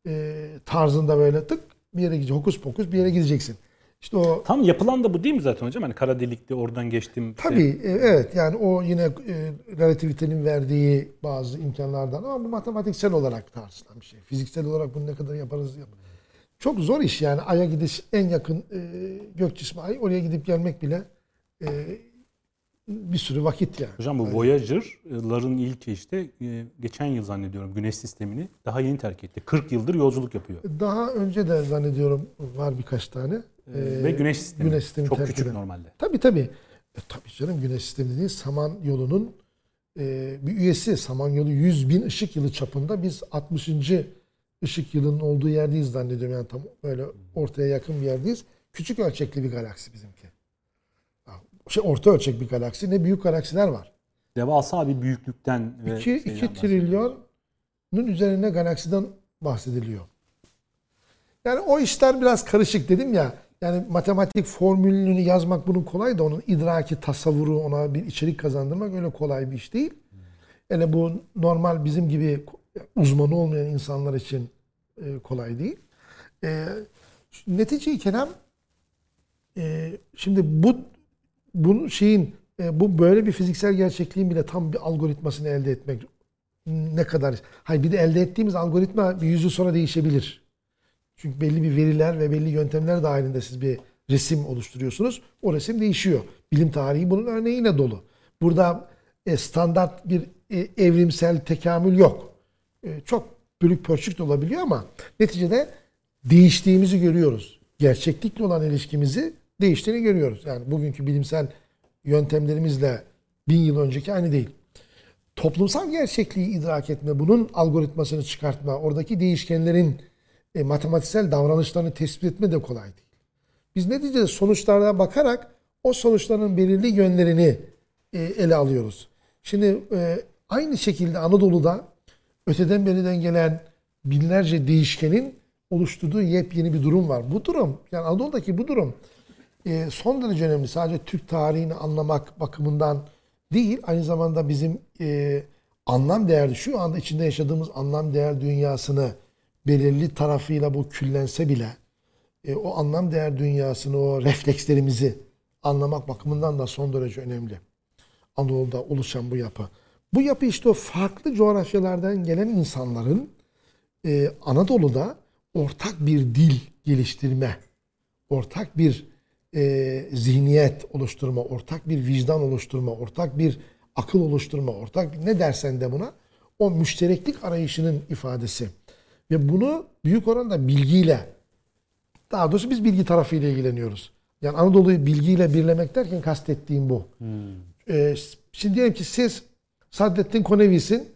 e, tarzında böyle tık bir yere gideceksin. Hokus pokus bir yere gideceksin. İşte o tam yapılan da bu değil mi zaten hocam? Hani kara delikte oradan geçtim. tabii e, evet yani o yine e, relativitenin verdiği bazı imkanlardan ama bu matematiksel olarak tartışılan bir şey. Fiziksel olarak bunu ne kadar yaparız yap. Çok zor iş yani Ay'a gidiş en yakın e, gök cismi Ay oraya gidip gelmek bile e, bir sürü vakit yani. Hocam bu Voyager'ların ilki işte e, geçen yıl zannediyorum Güneş sistemini daha yeni terk etti. 40 yıldır yolculuk yapıyor. Daha önce de zannediyorum var birkaç tane. Ee, Ve Güneş sistemi. Güneş sistemi Çok küçük eden. normalde. Tabii tabii. E, tabii canım Güneş sistemi değil. Saman yolunun e, bir üyesi. Saman yolu 100 bin ışık yılı çapında. Biz 60. ışık yılının olduğu yerdeyiz zannediyorum. Yani tam böyle ortaya yakın bir yerdeyiz. Küçük ölçekli bir galaksi bizimki. Şey, orta ölçek bir galaksi. Ne büyük galaksiler var. Devasa bir büyüklükten ve 2, şeyden 2 bahsediyor. trilyonun üzerine galaksiden bahsediliyor. Yani o işler biraz karışık dedim ya. Yani matematik formülünü yazmak bunun kolay da onun idraki, tasavvuru, ona bir içerik kazandırmak öyle kolay bir iş değil. Yani bu normal bizim gibi uzmanı olmayan insanlar için e, kolay değil. E, netice kelam e, şimdi bu bu şeyin e, bu böyle bir fiziksel gerçekliğin bile tam bir algoritmasını elde etmek ne kadar hayır bir de elde ettiğimiz algoritma bir yüzü sonra değişebilir. Çünkü belli bir veriler ve belli yöntemler dahilinde siz bir resim oluşturuyorsunuz. O resim değişiyor. Bilim tarihi bunun örneğiyle dolu. Burada e, standart bir e, evrimsel tekamül yok. E, çok bölük pörçük de olabiliyor ama neticede değiştiğimizi görüyoruz. Gerçeklikle olan ilişkimizi değiştiğini görüyoruz. Yani bugünkü bilimsel yöntemlerimizle bin yıl önceki aynı değil. Toplumsal gerçekliği idrak etme, bunun algoritmasını çıkartma, oradaki değişkenlerin e, matematiksel davranışlarını tespit etme de kolay değil. Biz neticede sonuçlarına bakarak o sonuçların belirli yönlerini e, ele alıyoruz. Şimdi e, aynı şekilde Anadolu'da öteden beriden gelen binlerce değişkenin oluşturduğu yepyeni bir durum var. Bu durum, yani Anadolu'daki bu durum e, son derece önemli. Sadece Türk tarihini anlamak bakımından değil, aynı zamanda bizim e, anlam değerli, şu anda içinde yaşadığımız anlam değer dünyasını belirli tarafıyla bu küllense bile e, o anlam değer dünyasını, o reflekslerimizi anlamak bakımından da son derece önemli. Anadolu'da oluşan bu yapı. Bu yapı işte o farklı coğrafyalardan gelen insanların e, Anadolu'da ortak bir dil geliştirme, ortak bir e, zihniyet oluşturma, ortak bir vicdan oluşturma, ortak bir akıl oluşturma, ortak ne dersen de buna o müştereklik arayışının ifadesi. Ve bunu büyük oranda bilgiyle, daha doğrusu biz bilgi tarafıyla ilgileniyoruz. Yani Anadolu'yu bilgiyle birlemek derken kastettiğim bu. Ee, şimdi diyelim ki siz Saddettin Konevi'sin,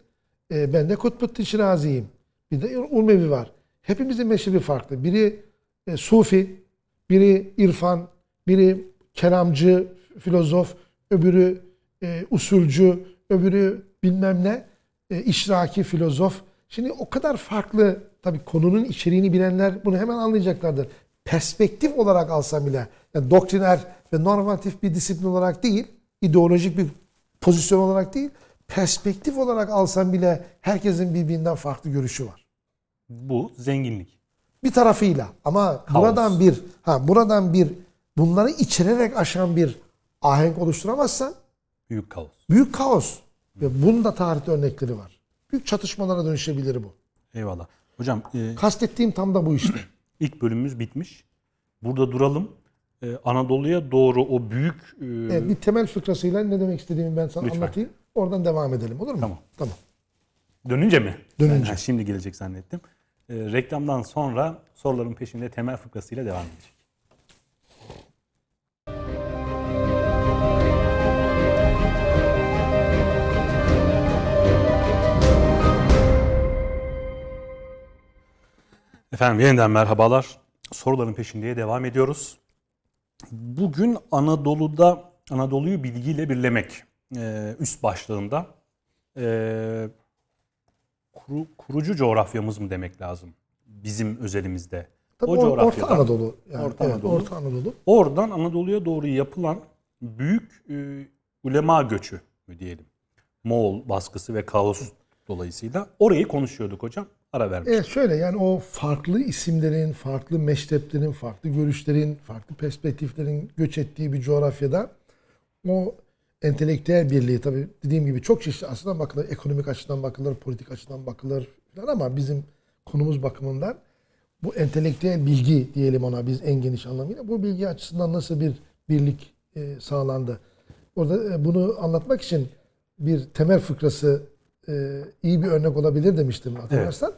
e, ben de Kutbuddin Şirazi'yim. Bir de Urmevi var. Hepimizin meşrebi farklı. Biri e, Sufi, biri İrfan, biri kelamcı, filozof, öbürü e, usulcü, öbürü bilmem ne, e, işraki filozof. Şimdi o kadar farklı tabii konunun içeriğini bilenler bunu hemen anlayacaklardır. Perspektif olarak alsam bile yani doktriner ve normatif bir disiplin olarak değil, ideolojik bir pozisyon olarak değil, perspektif olarak alsam bile herkesin birbirinden farklı görüşü var. Bu zenginlik. Bir tarafıyla ama buradan bir ha buradan bir bunları içererek aşan bir ahenk oluşturamazsan Büyük kaos. büyük kaos ve bunun da tarihte örnekleri var. Büyük çatışmalara dönüşebilir bu. Eyvallah. Hocam e, Kastettiğim tam da bu işte. ilk bölümümüz bitmiş. Burada duralım. E, Anadolu'ya doğru o büyük e, Evet, bir temel fıkrasıyla ne demek istediğimi ben sana Lütfen. anlatayım. Oradan devam edelim olur mu? Tamam. Tamam. dönünce mi? Dönünce. Ha, şimdi gelecek zannettim. E, reklamdan sonra soruların peşinde temel fıkrasıyla devam edecek. Efendim yeniden merhabalar. Soruların peşindeye devam ediyoruz. Bugün Anadolu'da Anadolu'yu bilgiyle birlemek e, üst başlığında e, kuru- kurucu coğrafyamız mı demek lazım bizim özelimizde? Tabii o or- Orta coğrafyadan, Anadolu. Yani, Orta evet, Anadolu. Orta Anadolu. Oradan Anadolu'ya doğru yapılan büyük e, ulema göçü mü diyelim. Moğol baskısı ve kaos dolayısıyla orayı konuşuyorduk hocam. Ara vermiş. Evet şöyle yani o farklı isimlerin, farklı meşreplerin, farklı görüşlerin, farklı perspektiflerin göç ettiği bir coğrafyada o entelektüel birliği tabii dediğim gibi çok çeşitli açıdan bakılır. Ekonomik açıdan bakılır, politik açıdan bakılır falan ama bizim konumuz bakımından bu entelektüel bilgi diyelim ona biz en geniş anlamıyla bu bilgi açısından nasıl bir birlik e, sağlandı. Orada e, bunu anlatmak için bir temel fıkrası e, iyi bir örnek olabilir demiştim hatırlarsan.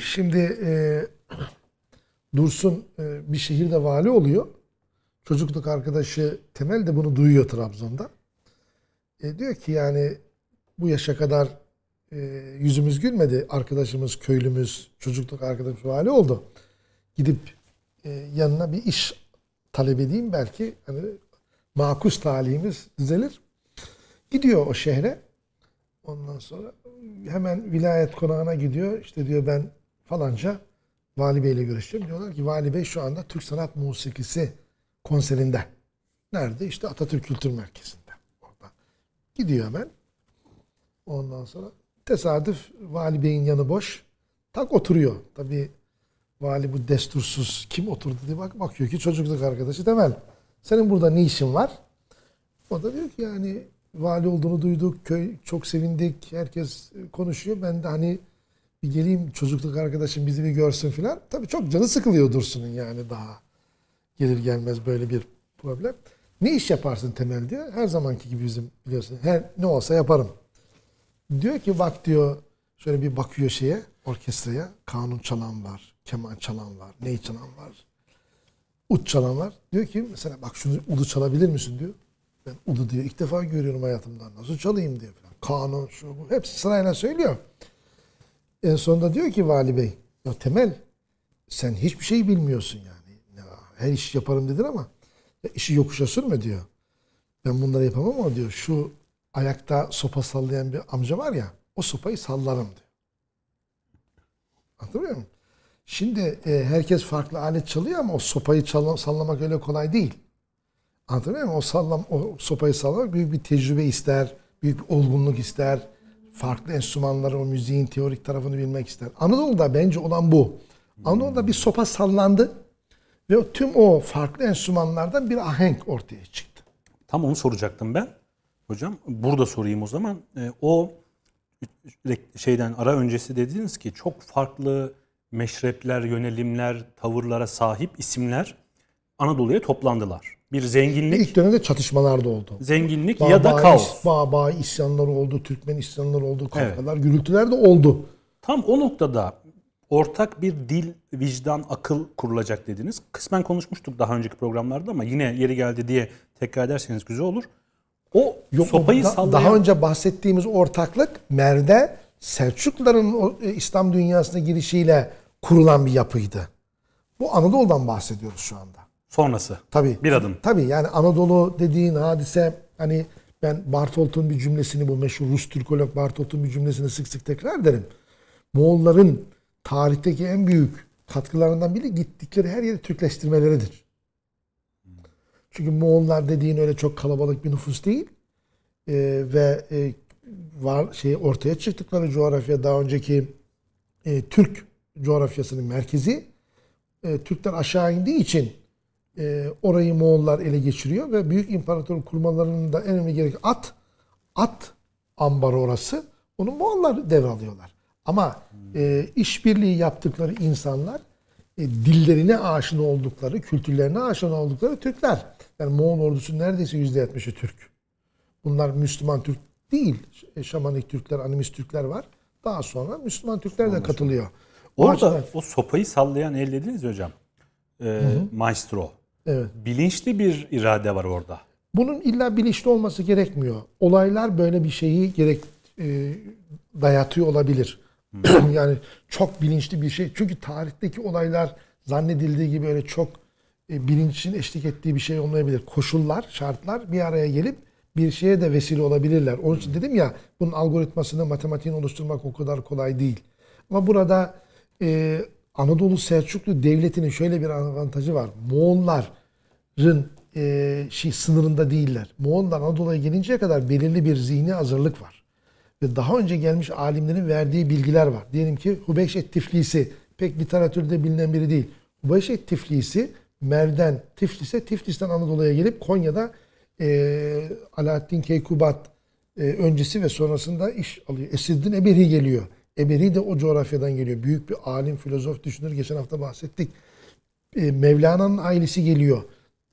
Şimdi e, Dursun e, bir şehirde vali oluyor. Çocukluk arkadaşı Temel de bunu duyuyor Trabzon'da. E, diyor ki yani bu yaşa kadar e, yüzümüz gülmedi. Arkadaşımız, köylümüz, çocukluk arkadaşımız vali oldu. Gidip e, yanına bir iş talep edeyim belki hani makus talihimiz düzelir. Gidiyor o şehre. Ondan sonra hemen vilayet konağına gidiyor. İşte diyor ben falanca Vali Bey ile görüşeceğim. Diyorlar ki Vali Bey şu anda Türk Sanat Musikisi konserinde. Nerede? İşte Atatürk Kültür Merkezi'nde. Orada. Gidiyor hemen. Ondan sonra tesadüf Vali Bey'in yanı boş. Tak oturuyor. Tabii Vali bu destursuz kim oturdu diye bak bakıyor ki çocukluk arkadaşı Temel. Senin burada ne işin var? O da diyor ki yani vali olduğunu duyduk, köy çok sevindik, herkes konuşuyor. Ben de hani bir geleyim çocukluk arkadaşım bizi bir görsün filan. Tabii çok canı sıkılıyor Dursun'un yani daha gelir gelmez böyle bir problem. Ne iş yaparsın Temel diyor. Her zamanki gibi bizim biliyorsun. Her ne olsa yaparım. Diyor ki bak diyor şöyle bir bakıyor şeye orkestraya. Kanun çalan var, keman çalan var, ney çalan var. Ut çalan var. Diyor ki mesela bak şunu udu çalabilir misin diyor. Ben udu diyor ilk defa görüyorum hayatımda. Nasıl çalayım diyor falan. Kanun şu bu. Hepsi sırayla söylüyor. En sonunda diyor ki vali bey ya Temel sen hiçbir şey bilmiyorsun yani. Ya, her iş yaparım dedin ama ya işi yokuşa sürme diyor. Ben bunları yapamam ama diyor şu ayakta sopa sallayan bir amca var ya o sopayı sallarım diyor. Anlatabiliyor muyum? Şimdi e, herkes farklı alet çalıyor ama o sopayı çalla- sallamak öyle kolay değil. Anlatabiliyor muyum? O, sallam, o sopayı sallamak büyük bir tecrübe ister, büyük bir olgunluk ister. Farklı enstrümanları, o müziğin teorik tarafını bilmek ister. Anadolu'da bence olan bu. Anadolu'da bir sopa sallandı ve tüm o farklı enstrümanlardan bir ahenk ortaya çıktı. Tam onu soracaktım ben. Hocam burada sorayım o zaman. E, o şeyden ara öncesi dediniz ki çok farklı meşrepler, yönelimler, tavırlara sahip isimler Anadolu'ya toplandılar. Bir zenginlik, İlk dönemde çatışmalar da oldu. zenginlik ya da Bağ- kaos. Bağ, bağ isyanları oldu, Türkmen isyanları oldu, kavgalar, gürültüler de oldu. Tam o noktada ortak bir dil, vicdan, akıl kurulacak dediniz. Kısmen konuşmuştuk daha önceki programlarda ama yine yeri geldi diye tekrar ederseniz güzel olur. O Yok, sopayı da- sallayan... Daha önce bahsettiğimiz ortaklık Mer'de Selçukluların o, e, İslam dünyasına girişiyle kurulan bir yapıydı. Bu Anadolu'dan bahsediyoruz şu anda. Sonrası. Tabii. Bir adım. Tabii yani Anadolu dediğin hadise hani ben Bartolt'un bir cümlesini bu meşhur Rus Türkolog Bartolt'un bir cümlesini sık sık tekrar ederim. Moğolların tarihteki en büyük katkılarından biri gittikleri her yeri Türkleştirmeleridir. Çünkü Moğollar dediğin öyle çok kalabalık bir nüfus değil. Ee, ve e, var şey ortaya çıktıkları coğrafya daha önceki e, Türk coğrafyasının merkezi. E, Türkler aşağı indiği için e, orayı Moğollar ele geçiriyor ve büyük imparatorluk kurmalarının da en önemli gerek at at ambarı orası. Onu Moğollar devralıyorlar. Ama e, işbirliği yaptıkları insanlar e, dillerine aşina oldukları, kültürlerine aşina oldukları Türkler. Yani Moğol ordusu neredeyse %70'i Türk. Bunlar Müslüman Türk değil. E, Şamanik Türkler, animist Türkler var. Daha sonra Müslüman Türkler de katılıyor. O Orada açıdan- o sopayı sallayan el dediniz hocam. Ee, maestro. Evet. Bilinçli bir irade var orada. Bunun illa bilinçli olması gerekmiyor. Olaylar böyle bir şeyi gerek e, dayatıyor olabilir. yani çok bilinçli bir şey. Çünkü tarihteki olaylar zannedildiği gibi öyle çok e, bilinçin eşlik ettiği bir şey olmayabilir. Koşullar, şartlar bir araya gelip bir şeye de vesile olabilirler. Onun için dedim ya bunun algoritmasını, matematiğini oluşturmak o kadar kolay değil. Ama burada e, Anadolu Selçuklu Devleti'nin şöyle bir avantajı var. Moğolların e, şey sınırında değiller. Moğollar Anadolu'ya gelinceye kadar belirli bir zihni hazırlık var. Ve daha önce gelmiş alimlerin verdiği bilgiler var. Diyelim ki Hubeyşet Tiflisi pek literatürde bilinen biri değil. Hubeyşet Tiflisi Mer'den Tiflis'e, Tiflis'ten Anadolu'ya gelip Konya'da e, Alaaddin Keykubat e, öncesi ve sonrasında iş alıyor. Esiddin Eberi geliyor. Eberi de o coğrafyadan geliyor. Büyük bir alim, filozof, düşünür. Geçen hafta bahsettik. E, Mevlana'nın ailesi geliyor.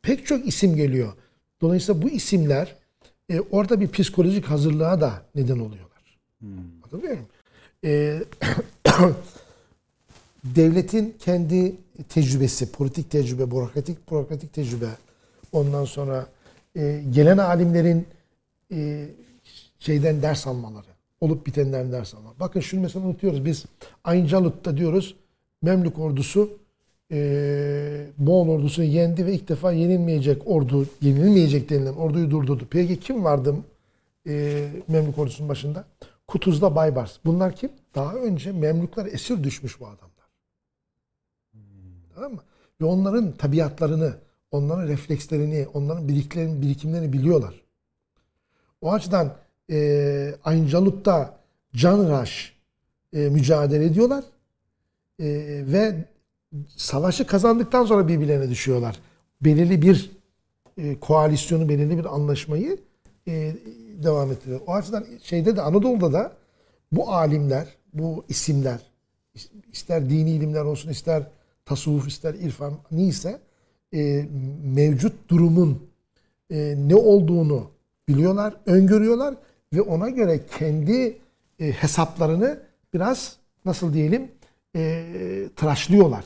Pek çok isim geliyor. Dolayısıyla bu isimler e, orada bir psikolojik hazırlığa da neden oluyorlar. Anlatabiliyor muyum? E, devletin kendi tecrübesi, politik tecrübe, bürokratik bürokratik tecrübe, ondan sonra e, gelen alimlerin e, şeyden ders almaları, olup bitenden ders almaları. Bakın şunu mesela unutuyoruz. Biz Ayncalut'ta diyoruz Memlük ordusu e, Moğol ordusunu yendi ve ilk defa yenilmeyecek ordu, yenilmeyecek denilen orduyu durdurdu. Peki kim vardı e, Memlük ordusunun başında? Kutuz'da Baybars. Bunlar kim? Daha önce Memlükler esir düşmüş bu adamlar. Tamam mı? Ve onların tabiatlarını, onların reflekslerini, onların biriklerini, birikimlerini biliyorlar. O açıdan e, Ayncalut'ta canraş e, mücadele ediyorlar. E, ve savaşı kazandıktan sonra birbirlerine düşüyorlar. Belirli bir e, koalisyonu, belirli bir anlaşmayı e, devam ettiriyor. O açıdan şeyde de Anadolu'da da bu alimler, bu isimler, ister dini ilimler olsun, ister tasavvuf, ister irfan neyse e, mevcut durumun e, ne olduğunu biliyorlar, öngörüyorlar ve ona göre kendi e, hesaplarını biraz nasıl diyelim e, tıraşlıyorlar.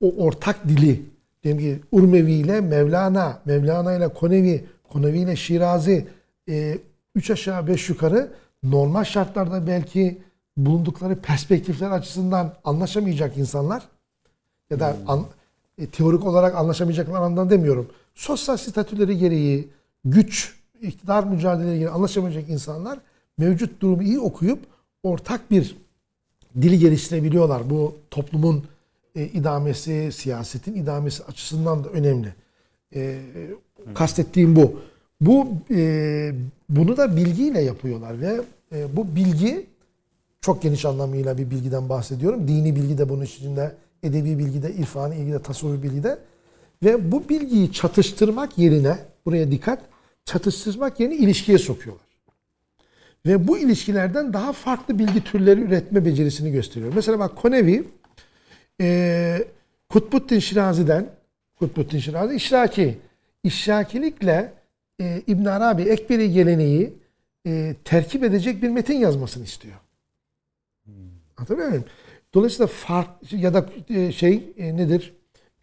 O ortak dili diyelim ki Urmevi ile Mevlana, Mevlana ile Konevi, Konevi ile Şirazi e, üç aşağı beş yukarı normal şartlarda belki bulundukları perspektifler açısından anlaşamayacak insanlar ya da an- e, teorik olarak anlaşamayacaklar anlamda demiyorum. Sosyal statüleri gereği, güç, iktidar mücadeleleri gereği anlaşamayacak insanlar mevcut durumu iyi okuyup ortak bir dili geliştirebiliyorlar. Bu toplumun e, idamesi, siyasetin idamesi açısından da önemli. E, kastettiğim bu. Bu e, bunu da bilgiyle yapıyorlar ve e, bu bilgi çok geniş anlamıyla bir bilgiden bahsediyorum. Dini bilgi de bunun içinde, edebi bilgi de, irfani bilgi de, tasavvuf bilgi de. Ve bu bilgiyi çatıştırmak yerine, buraya dikkat, çatıştırmak yerine ilişkiye sokuyorlar. Ve bu ilişkilerden daha farklı bilgi türleri üretme becerisini gösteriyor. Mesela bak Konevi, e, Kutbuddin Şirazi'den, Kutbuddin Şirazi işraki, işrakilikle e, İbn Arabi Ekberi geleneği e, terkip edecek bir metin yazmasını istiyor. Anlatabiliyor muyum? Dolayısıyla fark ya da e, şey e, nedir?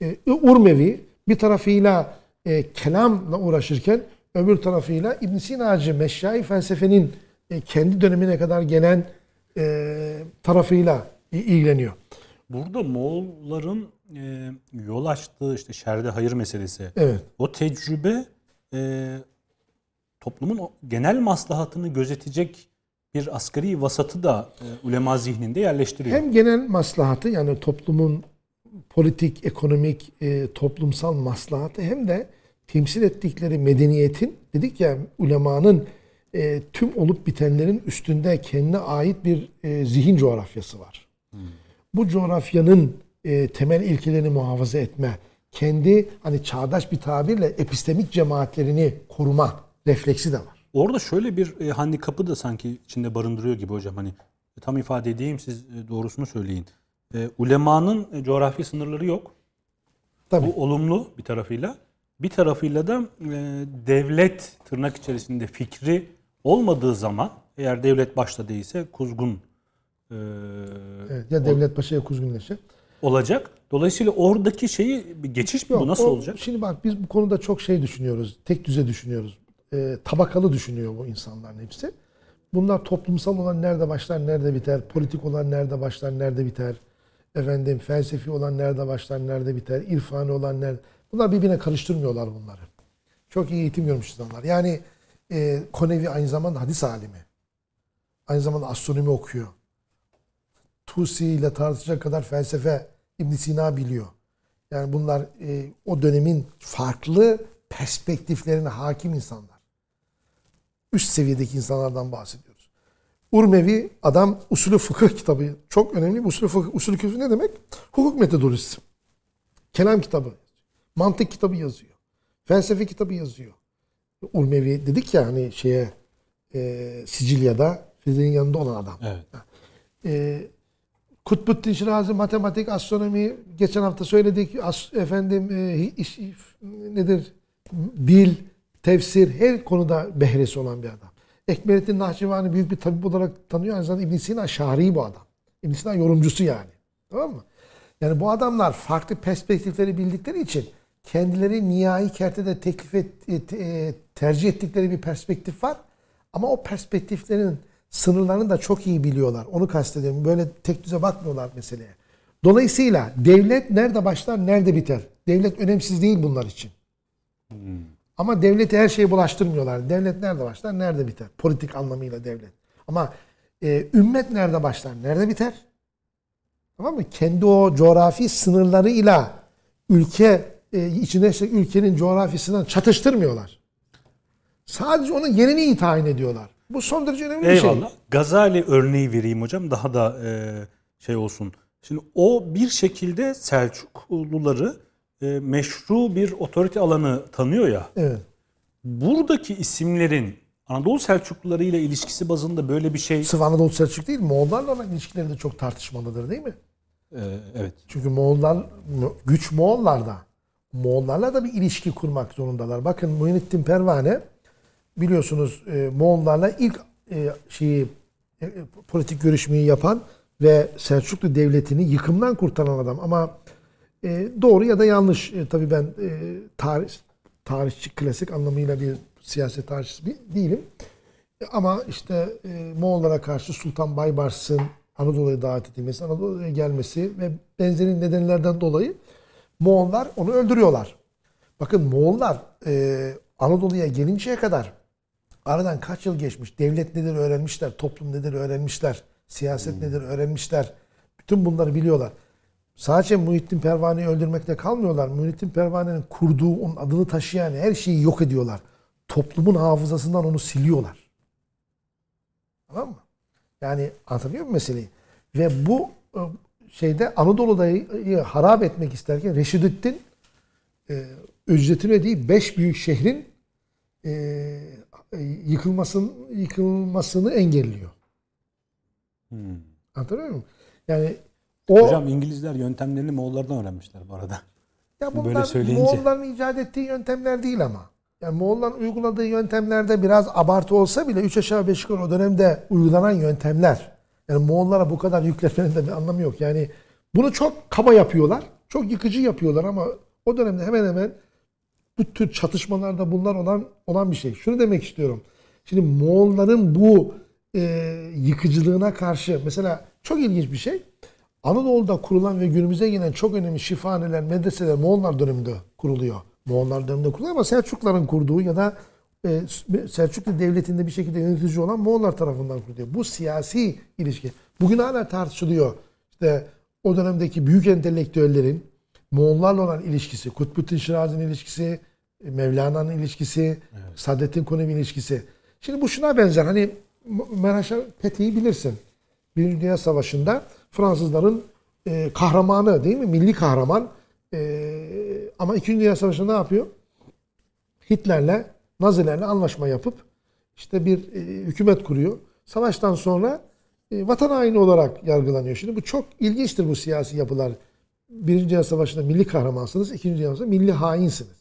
E, Urmevi bir tarafıyla e, kelamla uğraşırken öbür tarafıyla İbn Sina'cı meşyai felsefenin e, kendi dönemine kadar gelen e, tarafıyla ilgileniyor. Burada Moğolların e, yol açtığı işte şerde hayır meselesi. Evet. O tecrübe e, toplumun o genel maslahatını gözetecek bir asgari vasatı da e, ulema zihninde yerleştiriyor. Hem genel maslahatı yani toplumun politik, ekonomik, e, toplumsal maslahatı hem de temsil ettikleri medeniyetin dedik ya ulemanın e, tüm olup bitenlerin üstünde kendine ait bir e, zihin coğrafyası var. Bu coğrafyanın e, temel ilkelerini muhafaza etme, kendi hani çağdaş bir tabirle epistemik cemaatlerini koruma refleksi de var. Orada şöyle bir e, handikapı da sanki içinde barındırıyor gibi hocam. Hani tam ifade edeyim siz e, doğrusunu söyleyin. E, ulemanın e, coğrafi sınırları yok. Tabii. Bu olumlu bir tarafıyla. Bir tarafıyla da e, devlet tırnak içerisinde fikri olmadığı zaman eğer devlet başta değilse kuzgun e, Evet, ya devlet başa kuzgunlaşır. olacak. Dolayısıyla oradaki şeyi bir geçiş mi bu nasıl o- olacak? Şimdi bak biz bu konuda çok şey düşünüyoruz. Tek düze düşünüyoruz. Ee, tabakalı düşünüyor bu insanların hepsi. Bunlar toplumsal olan nerede başlar, nerede biter. Politik olan nerede başlar, nerede biter. Efendim felsefi olan nerede başlar, nerede biter. irfani olan nerede. Bunlar birbirine karıştırmıyorlar bunları. Çok iyi eğitim görmüş insanlar. Yani e, Konevi aynı zamanda hadis alimi. Aynı zamanda astronomi okuyor. Tusi ile tartışacak kadar felsefe ibn Sina biliyor. Yani bunlar e, o dönemin farklı perspektiflerine hakim insanlar. Üst seviyedeki insanlardan bahsediyoruz. Urmevi adam usulü fıkıh kitabı çok önemli bir usulü fıkıh. Usulü fıkıh ne demek? Hukuk metodolojisi. Kelam kitabı. Mantık kitabı yazıyor. Felsefe kitabı yazıyor. Urmevi dedik ya hani şeye e, Sicilya'da Fiziğin yanında olan adam. Evet. E, Kutbuddin Şirazi matematik, astronomi geçen hafta söyledik. As, efendim e, iş- nedir? Dil, tefsir her konuda behresi olan bir adam. Ekmelettin Nahçıvani büyük bir tabip olarak tanıyor. Aynı zamanda İbn Sina şari bu adam. İbn Sina yorumcusu yani. Tamam mı? Yani bu adamlar farklı perspektifleri bildikleri için kendileri nihai kertede teklif et, et- e, tercih ettikleri bir perspektif var. Ama o perspektiflerin sınırlarını da çok iyi biliyorlar. Onu kastediyorum. Böyle tek düze bakmıyorlar meseleye. Dolayısıyla devlet nerede başlar, nerede biter? Devlet önemsiz değil bunlar için. Ama devlete her şeyi bulaştırmıyorlar. Devlet nerede başlar, nerede biter? Politik anlamıyla devlet. Ama e, ümmet nerede başlar, nerede biter? Tamam mı? Kendi o coğrafi sınırlarıyla ülke e, içinde işte ülkenin coğrafyasından çatıştırmıyorlar. Sadece onun yerini tayin ediyorlar. Bu son derece önemli bir şey. Eyvallah. Gazali örneği vereyim hocam daha da e, şey olsun. Şimdi o bir şekilde Selçukluları e, meşru bir otorite alanı tanıyor ya. Evet. Buradaki isimlerin Anadolu Selçukluları ile ilişkisi bazında böyle bir şey. Sırf Anadolu Selçuk değil, Moğollarla olan ilişkileri de çok tartışmalıdır değil mi? E, evet. Çünkü Moğollar, güç Moğollarda. Moğollarla da bir ilişki kurmak zorundalar. Bakın Muhyiddin Pervane biliyorsunuz e, Moğollarla ilk e, şeyi e, politik görüşmeyi yapan ve Selçuklu Devleti'ni yıkımdan kurtaran adam. Ama e, doğru ya da yanlış. E, tabii ben e, tarih, tarihçi klasik anlamıyla bir siyaset tarihçisi değilim. Ama işte e, Moğollara karşı Sultan Baybars'ın Anadolu'ya davet edilmesi, Anadolu'ya gelmesi ve benzeri nedenlerden dolayı Moğollar onu öldürüyorlar. Bakın Moğollar e, Anadolu'ya gelinceye kadar aradan kaç yıl geçmiş? Devlet nedir öğrenmişler, toplum nedir öğrenmişler, siyaset nedir öğrenmişler. Bütün bunları biliyorlar. Sadece Muhittin Pervane'yi öldürmekle kalmıyorlar. Muhittin Pervane'nin kurduğu, onun adını taşıyan her şeyi yok ediyorlar. Toplumun hafızasından onu siliyorlar. Tamam mı? Yani anlatabiliyor muyum meseleyi? Ve bu e, şeyde Anadolu'dayı harap etmek isterken Reşidüddin e, ücretini ödeyip beş büyük şehrin e, yıkılmasın, yıkılmasını engelliyor. Anlatabiliyor muyum? Yani o Hocam İngilizler yöntemlerini Moğollardan öğrenmişler bu arada. ya böyle bunlar söyleyince. Moğolların icat ettiği yöntemler değil ama. Yani Moğolların uyguladığı yöntemlerde biraz abartı olsa bile üç aşağı beş yukarı o dönemde uygulanan yöntemler. Yani Moğollara bu kadar yüklemenin de bir anlamı yok. Yani bunu çok kaba yapıyorlar. Çok yıkıcı yapıyorlar ama o dönemde hemen hemen bu tür çatışmalarda bunlar olan olan bir şey. Şunu demek istiyorum. Şimdi Moğolların bu e, yıkıcılığına karşı mesela çok ilginç bir şey. Anadolu'da kurulan ve günümüze gelen çok önemli şifahaneler, medreseler Moğollar döneminde kuruluyor. Moğollar döneminde kuruluyor ama Selçukluların kurduğu ya da Selçuklu Devleti'nde bir şekilde yönetici olan Moğollar tarafından kuruluyor. Bu siyasi ilişki. Bugün hala tartışılıyor. İşte o dönemdeki büyük entelektüellerin Moğollarla olan ilişkisi, Kutbuddin Şirazi'nin ilişkisi, Mevlana'nın ilişkisi, Saadettin Konevi ilişkisi. Şimdi bu şuna benzer. Hani Meraşa Peti'yi bilirsin. Birinci Dünya Savaşı'nda Fransızların e, kahramanı değil mi? Milli kahraman. E, ama İkinci Dünya Savaşı'nda ne yapıyor? Hitler'le, Nazilerle anlaşma yapıp işte bir e, hükümet kuruyor. Savaştan sonra e, vatan haini olarak yargılanıyor. Şimdi bu çok ilginçtir bu siyasi yapılar. Birinci Dünya Savaşı'nda milli kahramansınız, İkinci Dünya Savaşı'nda milli hainsiniz.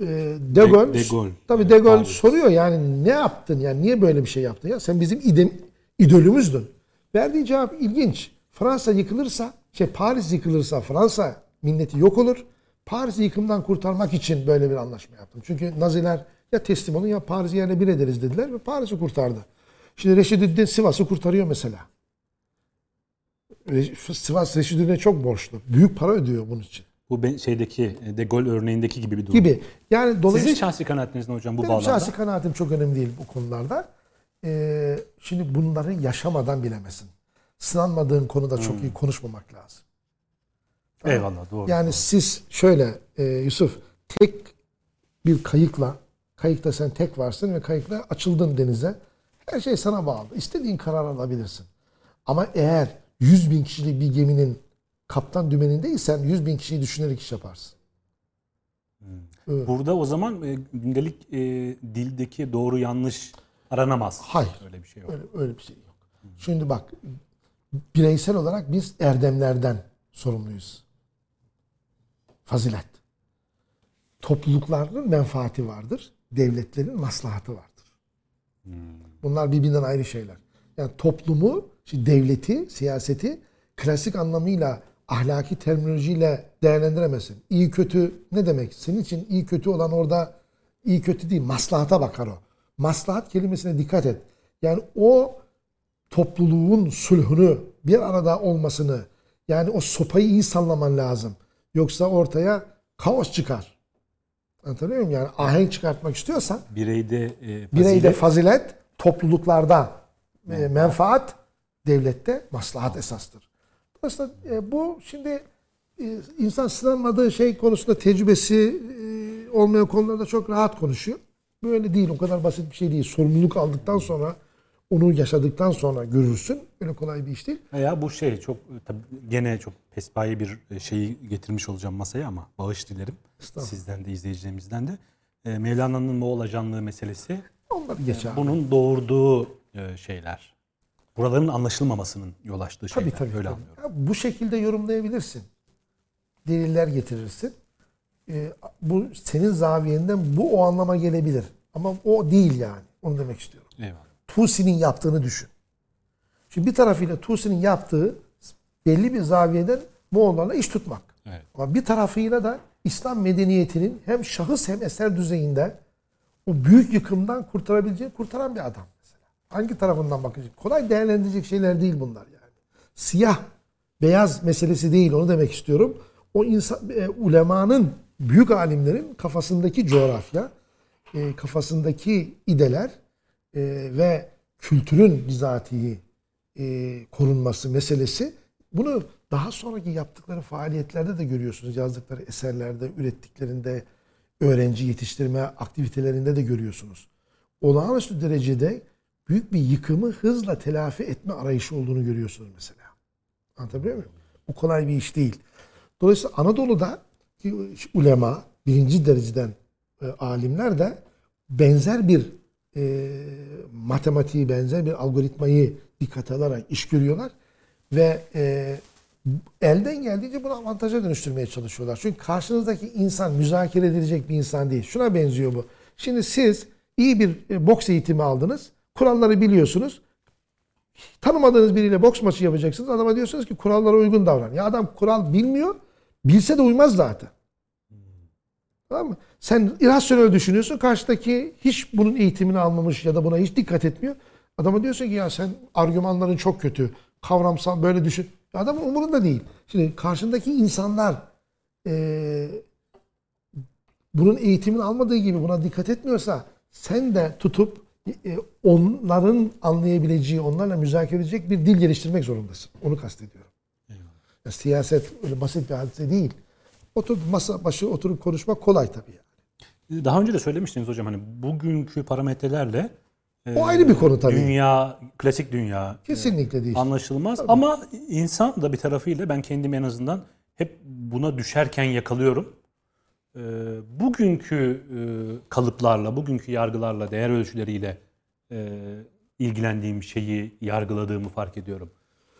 E, de Gaulle, De Gaulle. tabii De Gaulle Paris. soruyor yani ne yaptın yani niye böyle bir şey yaptın ya sen bizim idem, idolümüzdün. Verdiği cevap ilginç. Fransa yıkılırsa, şey Paris yıkılırsa Fransa milleti yok olur. Paris'i yıkımdan kurtarmak için böyle bir anlaşma yaptım. Çünkü Naziler ya teslim olun ya Paris'i yerle bir ederiz dediler ve Paris'i kurtardı. Şimdi Reşidüddin Sivas'ı kurtarıyor mesela. Sivas Reşidüddin'e çok borçlu. Büyük para ödüyor bunun için. Bu ben, şeydeki e, De Gaulle örneğindeki gibi bir durum. Gibi. Yani dolayısıyla Sizin şahsi kanaatiniz ne hocam bu benim bağlamda? şahsi kanaatim çok önemli değil bu konularda. Ee, şimdi bunları yaşamadan bilemesin. Sınanmadığın konuda çok iyi konuşmamak lazım. Eyvallah doğru. Yani siz şöyle e, Yusuf tek bir kayıkla kayıkta sen tek varsın ve kayıkla açıldın denize. Her şey sana bağlı. İstediğin karar alabilirsin. Ama eğer 100 bin kişilik bir geminin kaptan dümenindeysen 100 bin kişiyi düşünerek iş yaparsın. Burada o zaman e, gündelik e, dildeki doğru yanlış aranamaz. Hayır. Öyle bir şey yok. Öyle, öyle bir şey yok. Şimdi bak bireysel olarak biz erdemlerden sorumluyuz. Fazilet. Toplulukların menfaati vardır. Devletlerin maslahatı vardır. Bunlar birbirinden ayrı şeyler. Yani toplumu, şimdi devleti, siyaseti klasik anlamıyla ahlaki terminolojiyle değerlendiremezsin. İyi kötü ne demek? Senin için iyi kötü olan orada iyi kötü değil, maslahata bakar o. Maslahat kelimesine dikkat et. Yani o topluluğun sulhunu bir arada olmasını yani o sopayı iyi sallaman lazım. Yoksa ortaya kaos çıkar. Anlatabiliyor muyum? Yani ahenk çıkartmak istiyorsan Bireyde e, bireyde fazilet, fazilet, topluluklarda e, menfaat, devlette maslahat esastır. Dolayısıyla e, bu şimdi e, insan sınanmadığı şey konusunda tecrübesi e, olmayan konularda çok rahat konuşuyor. Böyle değil, o kadar basit bir şey değil. Sorumluluk aldıktan sonra, onu yaşadıktan sonra görürsün. Öyle kolay bir iş değil. Veya bu şey çok tabii gene çok pespaye bir e, şeyi getirmiş olacağım masaya ama bağış dilerim. Sizden de izleyicilerimizden de. E, Mevlana'nın Moğol ajanlığı meselesi Onları geç abi. bunun doğurduğu e, şeyler. Buraların anlaşılmamasının yol açtığı şeyler. Tabii tabii. Öyle tabii. anlıyorum. Ya bu şekilde yorumlayabilirsin. Deliller getirirsin. Ee, bu senin zaviyenden bu o anlama gelebilir. Ama o değil yani. Onu demek istiyorum. Eyvallah. Tusi'nin yaptığını düşün. Şimdi bir tarafıyla Tusi'nin yaptığı belli bir zaviyeden Moğollarla iş tutmak. Evet. Ama bir tarafıyla da İslam medeniyetinin hem şahıs hem eser düzeyinde o büyük yıkımdan kurtarabileceği kurtaran bir adam mesela. Hangi tarafından bakacak? Kolay değerlendirecek şeyler değil bunlar yani. Siyah, beyaz meselesi değil onu demek istiyorum. O insan, e, ulemanın, büyük alimlerin kafasındaki coğrafya, e, kafasındaki ideler e, ve kültürün bizatihi e, korunması meselesi bunu daha sonraki yaptıkları faaliyetlerde de görüyorsunuz. Yazdıkları eserlerde, ürettiklerinde, öğrenci yetiştirme aktivitelerinde de görüyorsunuz. Olağanüstü derecede büyük bir yıkımı hızla telafi etme arayışı olduğunu görüyorsunuz mesela. Anlatabiliyor muyum? Bu kolay bir iş değil. Dolayısıyla Anadolu'da ulema, birinci dereceden e, alimler de benzer bir e, matematiği, benzer bir algoritmayı dikkate alarak iş görüyorlar. Ve e, elden geldiğince bunu avantaja dönüştürmeye çalışıyorlar. Çünkü karşınızdaki insan müzakere edilecek bir insan değil. Şuna benziyor bu. Şimdi siz iyi bir e, boks eğitimi aldınız. Kuralları biliyorsunuz. Tanımadığınız biriyle boks maçı yapacaksınız. Adama diyorsunuz ki kurallara uygun davran. Ya adam kural bilmiyor. Bilse de uymaz zaten. Tamam mı? Sen irrasyonel düşünüyorsun. Karşıdaki hiç bunun eğitimini almamış ya da buna hiç dikkat etmiyor. Adama diyorsun ki ya sen argümanların çok kötü. Kavramsal böyle düşün. Ya Adamın umurunda değil. Şimdi karşındaki insanlar eee, bunun eğitimini almadığı gibi buna dikkat etmiyorsa sen de tutup e, onların anlayabileceği, onlarla müzakere edecek bir dil geliştirmek zorundasın. Onu kastediyorum. Ya siyaset öyle basit bir hadise değil. Oturup masa başı oturup konuşmak kolay tabii. Yani. Daha önce de söylemiştiniz hocam hani bugünkü parametrelerle e, O ayrı bir konu tabii. dünya, klasik dünya Kesinlikle değil. anlaşılmaz. Ama insan da bir tarafıyla ben kendim en azından hep buna düşerken yakalıyorum. Ee, bugünkü e, kalıplarla, bugünkü yargılarla, değer ölçüleriyle e, ilgilendiğim şeyi yargıladığımı fark ediyorum.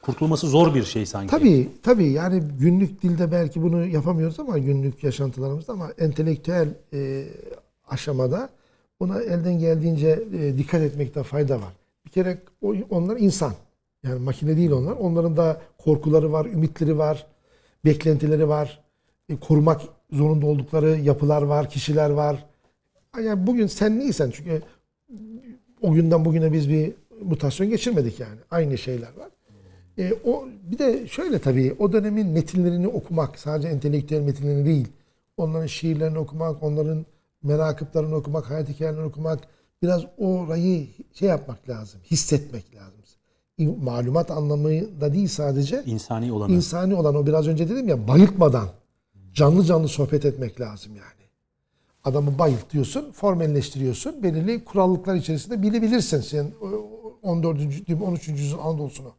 Kurtulması zor bir şey sanki. Tabii tabii yani günlük dilde belki bunu yapamıyoruz ama günlük yaşantılarımızda ama entelektüel e, aşamada buna elden geldiğince e, dikkat etmekte fayda var. Bir kere onlar insan. Yani makine değil onlar. Onların da korkuları var, ümitleri var, beklentileri var. E, korumak zorunda oldukları yapılar var, kişiler var. Yani bugün sen neysen çünkü o günden bugüne biz bir mutasyon geçirmedik yani. Aynı şeyler var. E, o bir de şöyle tabii o dönemin metinlerini okumak sadece entelektüel metinlerini değil. Onların şiirlerini okumak, onların merakıplarını okumak, hayat hikayelerini okumak biraz orayı şey yapmak lazım, hissetmek lazım. Malumat anlamı da değil sadece İnsani olanı. insani olan o biraz önce dedim ya bayıltmadan canlı canlı sohbet etmek lazım yani. Adamı bayılt diyorsun, formelleştiriyorsun. Belirli kurallıklar içerisinde bilebilirsin sen o- o 14. değil mi, 13. yüzyıl Anadolu'sunu.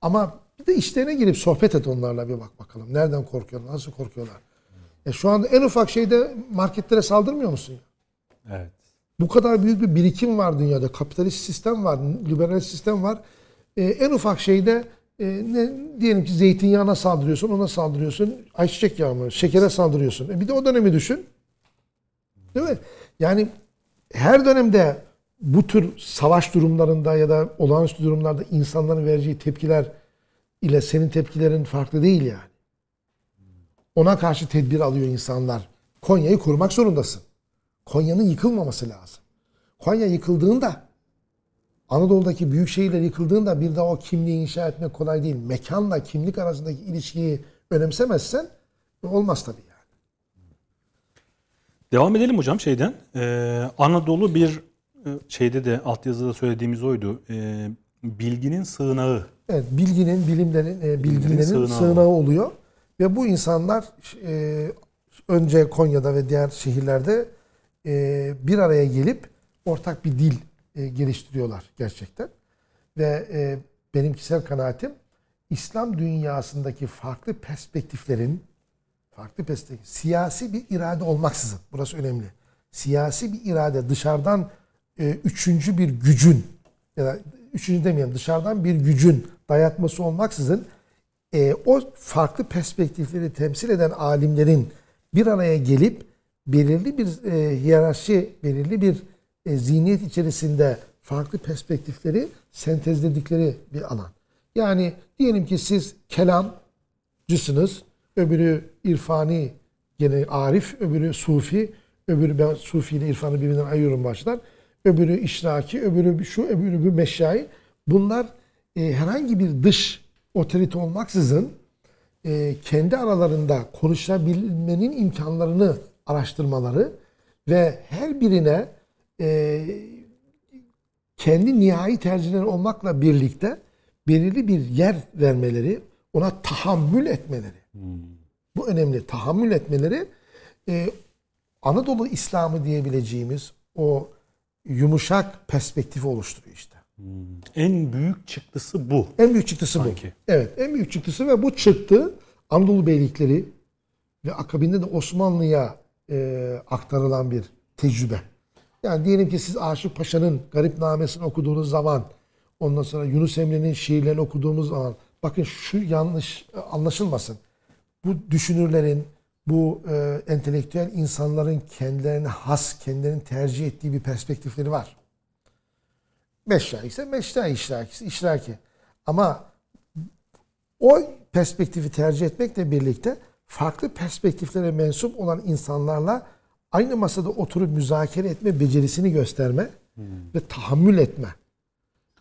Ama bir de işlerine girip sohbet et onlarla bir bak bakalım. Nereden korkuyorlar, nasıl korkuyorlar. Ya şu anda en ufak şeyde marketlere saldırmıyor musun? Evet. Bu kadar büyük bir birikim var dünyada. Kapitalist sistem var, liberal sistem var. Ee, en ufak şeyde e, ne diyelim ki zeytinyağına saldırıyorsun, ona saldırıyorsun. Ayçiçek yağı mı, şekere saldırıyorsun. E bir de o dönemi düşün. Değil mi? Yani her dönemde bu tür savaş durumlarında ya da olağanüstü durumlarda insanların vereceği tepkiler ile senin tepkilerin farklı değil yani. Ona karşı tedbir alıyor insanlar. Konya'yı korumak zorundasın. Konya'nın yıkılmaması lazım. Konya yıkıldığında Anadolu'daki büyük şehirler yıkıldığında bir daha o kimliği inşa etmek kolay değil. Mekanla kimlik arasındaki ilişkiyi önemsemezsen olmaz tabii yani. Devam edelim hocam şeyden. Ee, Anadolu bir şeyde de altyazıda söylediğimiz oydu. Ee, bilginin sığınağı. Evet, bilginin, bilimlerin, e, bilgilerin sığınağı. sığınağı. oluyor. Ve bu insanlar e, önce Konya'da ve diğer şehirlerde e, bir araya gelip ortak bir dil e, geliştiriyorlar gerçekten. Ve e, benim kişisel kanaatim İslam dünyasındaki farklı perspektiflerin farklı perspektif, siyasi bir irade olmaksızın, burası önemli. Siyasi bir irade dışarıdan e, üçüncü bir gücün ya da üçüncü demeyelim dışarıdan bir gücün dayatması olmaksızın e, o farklı perspektifleri temsil eden alimlerin bir araya gelip belirli bir e, hiyerarşi, belirli bir e, zihniyet içerisinde farklı perspektifleri sentezledikleri bir alan. Yani diyelim ki siz kelamcısınız, öbürü irfani, gene arif, öbürü sufi, öbürü ben sufi ile irfanı birbirinden ayırıyorum baştan. Öbürü işraki, öbürü şu, öbürü bir meşai. Bunlar e, herhangi bir dış otorite olmaksızın e, kendi aralarında konuşabilmenin imkanlarını araştırmaları ve her birine e, kendi nihai tercihleri olmakla birlikte belirli bir yer vermeleri, ona tahammül etmeleri. Bu önemli. Tahammül etmeleri e, Anadolu İslamı diyebileceğimiz o yumuşak perspektifi oluşturuyor işte. En büyük çıktısı bu. En büyük çıktısı Sanki. bu. Evet, en büyük çıktısı ve bu çıktı Anadolu beylikleri ve akabinde de Osmanlı'ya e, aktarılan bir tecrübe. Yani diyelim ki siz Aşık Paşa'nın Garipnamesini okuduğunuz zaman, ondan sonra Yunus Emre'nin şiirlerini okuduğumuz zaman, bakın şu yanlış e, anlaşılmasın. Bu düşünürlerin, bu e, entelektüel insanların kendilerine has, kendilerinin tercih ettiği bir perspektifleri var. Meşra ise meşra işrakisi, işraki. Ama o perspektifi tercih etmekle birlikte farklı perspektiflere mensup olan insanlarla aynı masada oturup müzakere etme becerisini gösterme ve tahammül etme.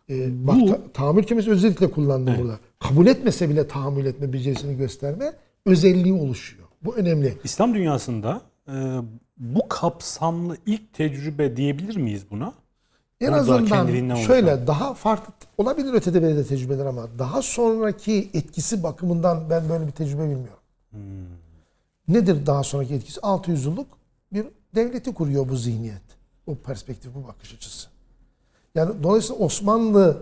Ee, bak Bu- ta- tahammül kelimesi özellikle kullandım Evet. burada. Kabul etmese bile tahammül etme becerisini gösterme özelliği oluşuyor. Bu önemli. İslam dünyasında e, bu kapsamlı ilk tecrübe diyebilir miyiz buna? En Orada azından kendiliğinden şöyle oluşan. daha farklı olabilir ötede de tecrübeler ama daha sonraki etkisi bakımından ben böyle bir tecrübe bilmiyorum. Hmm. Nedir daha sonraki etkisi? 600 yıllık bir devleti kuruyor bu zihniyet. Bu perspektif, bu bakış açısı. Yani dolayısıyla Osmanlı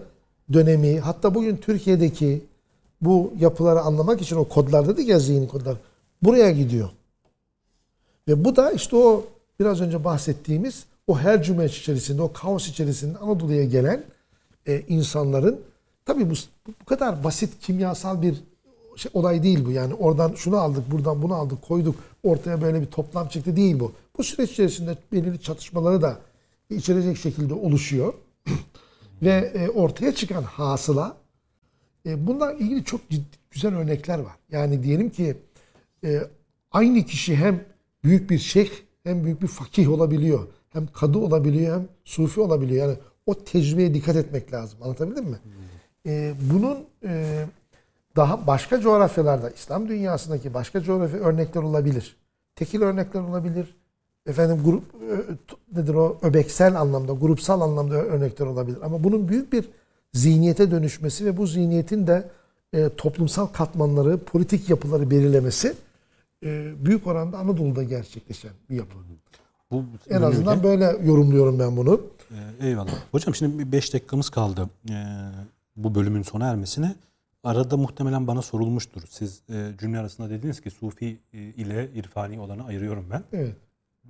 dönemi hatta bugün Türkiye'deki bu yapıları anlamak için o kodlar dedik ya zihni kodlar buraya gidiyor. Ve bu da işte o biraz önce bahsettiğimiz o her cümle içerisinde, o kaos içerisinde Anadolu'ya gelen e, insanların tabii bu, bu kadar basit kimyasal bir şey, olay değil bu. Yani oradan şunu aldık, buradan bunu aldık, koyduk, ortaya böyle bir toplam çıktı değil bu. Bu süreç içerisinde belirli çatışmaları da içerecek şekilde oluşuyor. Ve e, ortaya çıkan hasıla e, bununla ilgili çok ciddi, güzel örnekler var. Yani diyelim ki e, aynı kişi hem büyük bir şeyh hem büyük bir fakih olabiliyor. Hem kadı olabiliyor hem sufi olabiliyor. Yani o tecrübeye dikkat etmek lazım. Anlatabildim mi? E, bunun e, daha başka coğrafyalarda, İslam dünyasındaki başka coğrafya örnekler olabilir. Tekil örnekler olabilir. Efendim grup t- nedir o öbeksel anlamda, grupsal anlamda örnekler olabilir. Ama bunun büyük bir zihniyete dönüşmesi ve bu zihniyetin de e, toplumsal katmanları, politik yapıları belirlemesi e, büyük oranda Anadolu'da gerçekleşen bir yapı. Bu En azından böyle yorumluyorum ben bunu. Ee, eyvallah. Hocam şimdi 5 dakikamız kaldı ee, bu bölümün sona ermesine. Arada muhtemelen bana sorulmuştur. Siz e, cümle arasında dediniz ki Sufi e, ile irfani olanı ayırıyorum ben. Evet.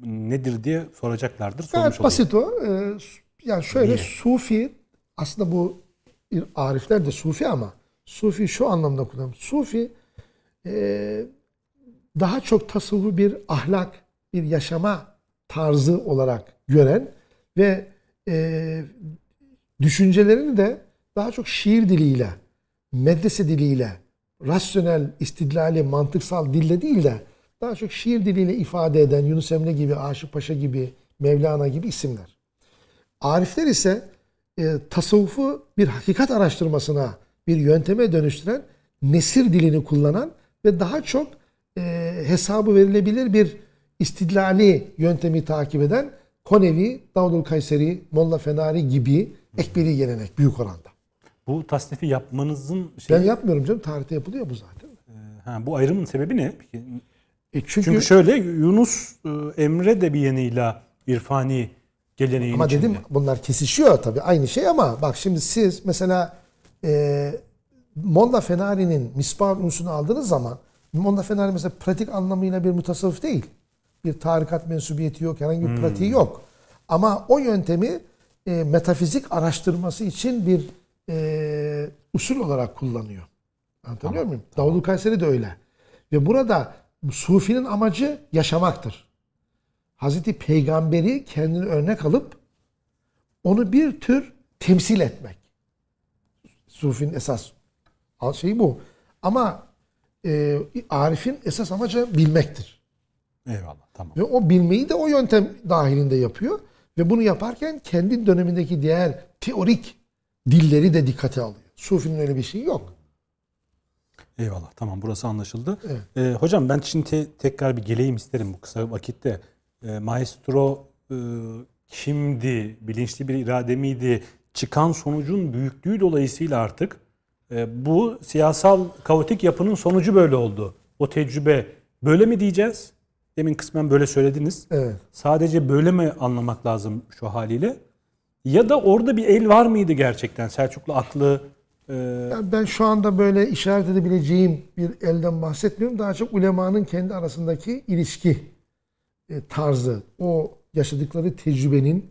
Nedir diye soracaklardır. Sormuş olayım. basit o. Ee, yani şöyle Niye? Sufi aslında bu Arifler de Sufi ama Sufi şu anlamda kullanılıyor. Sufi e, daha çok tasavvufu bir ahlak, bir yaşama tarzı olarak gören ve e, düşüncelerini de daha çok şiir diliyle, medrese diliyle, rasyonel, istidlali, mantıksal dille değil de daha çok şiir diliyle ifade eden Yunus Emre gibi, Aşık Paşa gibi, Mevlana gibi isimler. Arifler ise e, tasavvufu bir hakikat araştırmasına, bir yönteme dönüştüren, nesir dilini kullanan ve daha çok hesabı verilebilir bir istidlali yöntemi takip eden Konevi, Davudul Kayseri, Molla Fenari gibi ekberi gelenek büyük oranda. Bu tasnifi yapmanızın şey, Ben yapmıyorum canım. Tarihte yapılıyor bu zaten. ha, bu ayrımın sebebi ne? Peki, E çünkü, Çünkü şöyle Yunus e, Emre de bir yanıyla irfani geleneğin ama içinde. dedim bunlar kesişiyor tabii aynı şey ama bak şimdi siz mesela e, Molla Fenari'nin misbah unsunu aldığınız zaman Molla Fenari mesela pratik anlamıyla bir mutasavvıf değil. Bir tarikat mensubiyeti yok, herhangi bir pratiği yok. Ama o yöntemi e, metafizik araştırması için bir e, usul olarak kullanıyor. Anlatabiliyor muyum? Davudul Kayseri de öyle. Ve burada bu Sufi'nin amacı yaşamaktır. Hazreti Peygamberi kendini örnek alıp onu bir tür temsil etmek. Sufi'nin esas şeyi bu. Ama e, Arif'in esas amacı bilmektir. Eyvallah tamam. Ve o bilmeyi de o yöntem dahilinde yapıyor. Ve bunu yaparken kendi dönemindeki diğer teorik dilleri de dikkate alıyor. Sufi'nin öyle bir şeyi yok. Eyvallah tamam burası anlaşıldı. Evet. Ee, hocam ben şimdi te- tekrar bir geleyim isterim bu kısa vakitte. Ee, maestro e, kimdi? Bilinçli bir irade miydi? Çıkan sonucun büyüklüğü dolayısıyla artık bu siyasal kaotik yapının sonucu böyle oldu. O tecrübe böyle mi diyeceğiz? Demin kısmen böyle söylediniz. Evet. Sadece böyle mi anlamak lazım şu haliyle? Ya da orada bir el var mıydı gerçekten? Selçuklu aklı e, Yani ben şu anda böyle işaret edebileceğim bir elden bahsetmiyorum. Daha çok ulemanın kendi arasındaki ilişki e, tarzı, o yaşadıkları tecrübenin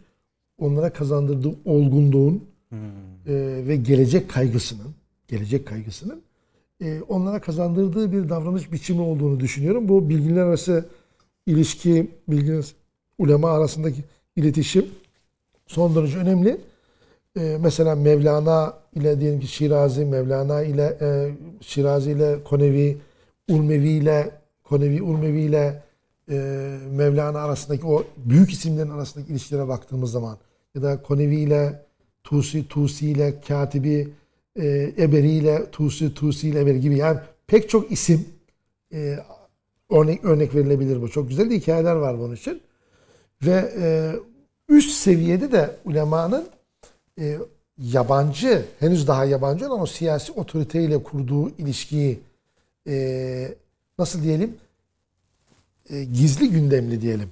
onlara kazandırdığı olgunluğun e, ve gelecek kaygısının, gelecek kaygısının e, onlara kazandırdığı bir davranış biçimi olduğunu düşünüyorum. Bu bilgiler arası ilişki, bilgiler ulema arasındaki iletişim son derece önemli. Ee, mesela Mevlana ile diyelim ki Şirazi, Mevlana ile e, Şirazi ile Konevi, Urmevi ile Konevi, Urmevi ile e, Mevlana arasındaki o büyük isimlerin arasındaki ilişkilere baktığımız zaman ya da Konevi ile Tusi, Tusi ile Katibi, e, Eberi Tusi, Tusi ile Eberi gibi yani pek çok isim e, örnek örnek verilebilir bu. Çok güzel de hikayeler var bunun için. Ve e, üst seviyede de ulemanın e, yabancı, henüz daha yabancı olan o siyasi otoriteyle kurduğu ilişkiyi e, nasıl diyelim e, gizli gündemli diyelim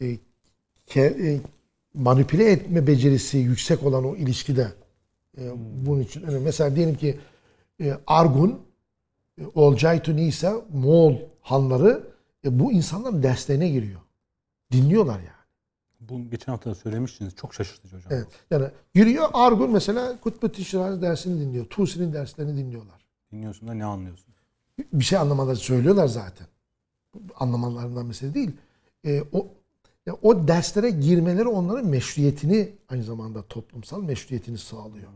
e, ke, e, manipüle etme becerisi yüksek olan o ilişkide e, bunun için önemli. Mesela diyelim ki e, Argun e, Olcay Tunisa Moğol hanları e, bu insanların derslerine giriyor. Dinliyorlar yani. Bunu geçen hafta da söylemiştiniz. Çok şaşırtıcı hocam. Evet. Yani giriyor Argun mesela Kutbettin Şiraz dersini dinliyor. Tusi'nin derslerini dinliyorlar. Dinliyorsun da ne anlıyorsun? Bir şey anlamaları söylüyorlar zaten. Anlamalarından mesele değil. E, o ya o derslere girmeleri onların meşruiyetini aynı zamanda toplumsal meşruiyetini sağlıyor.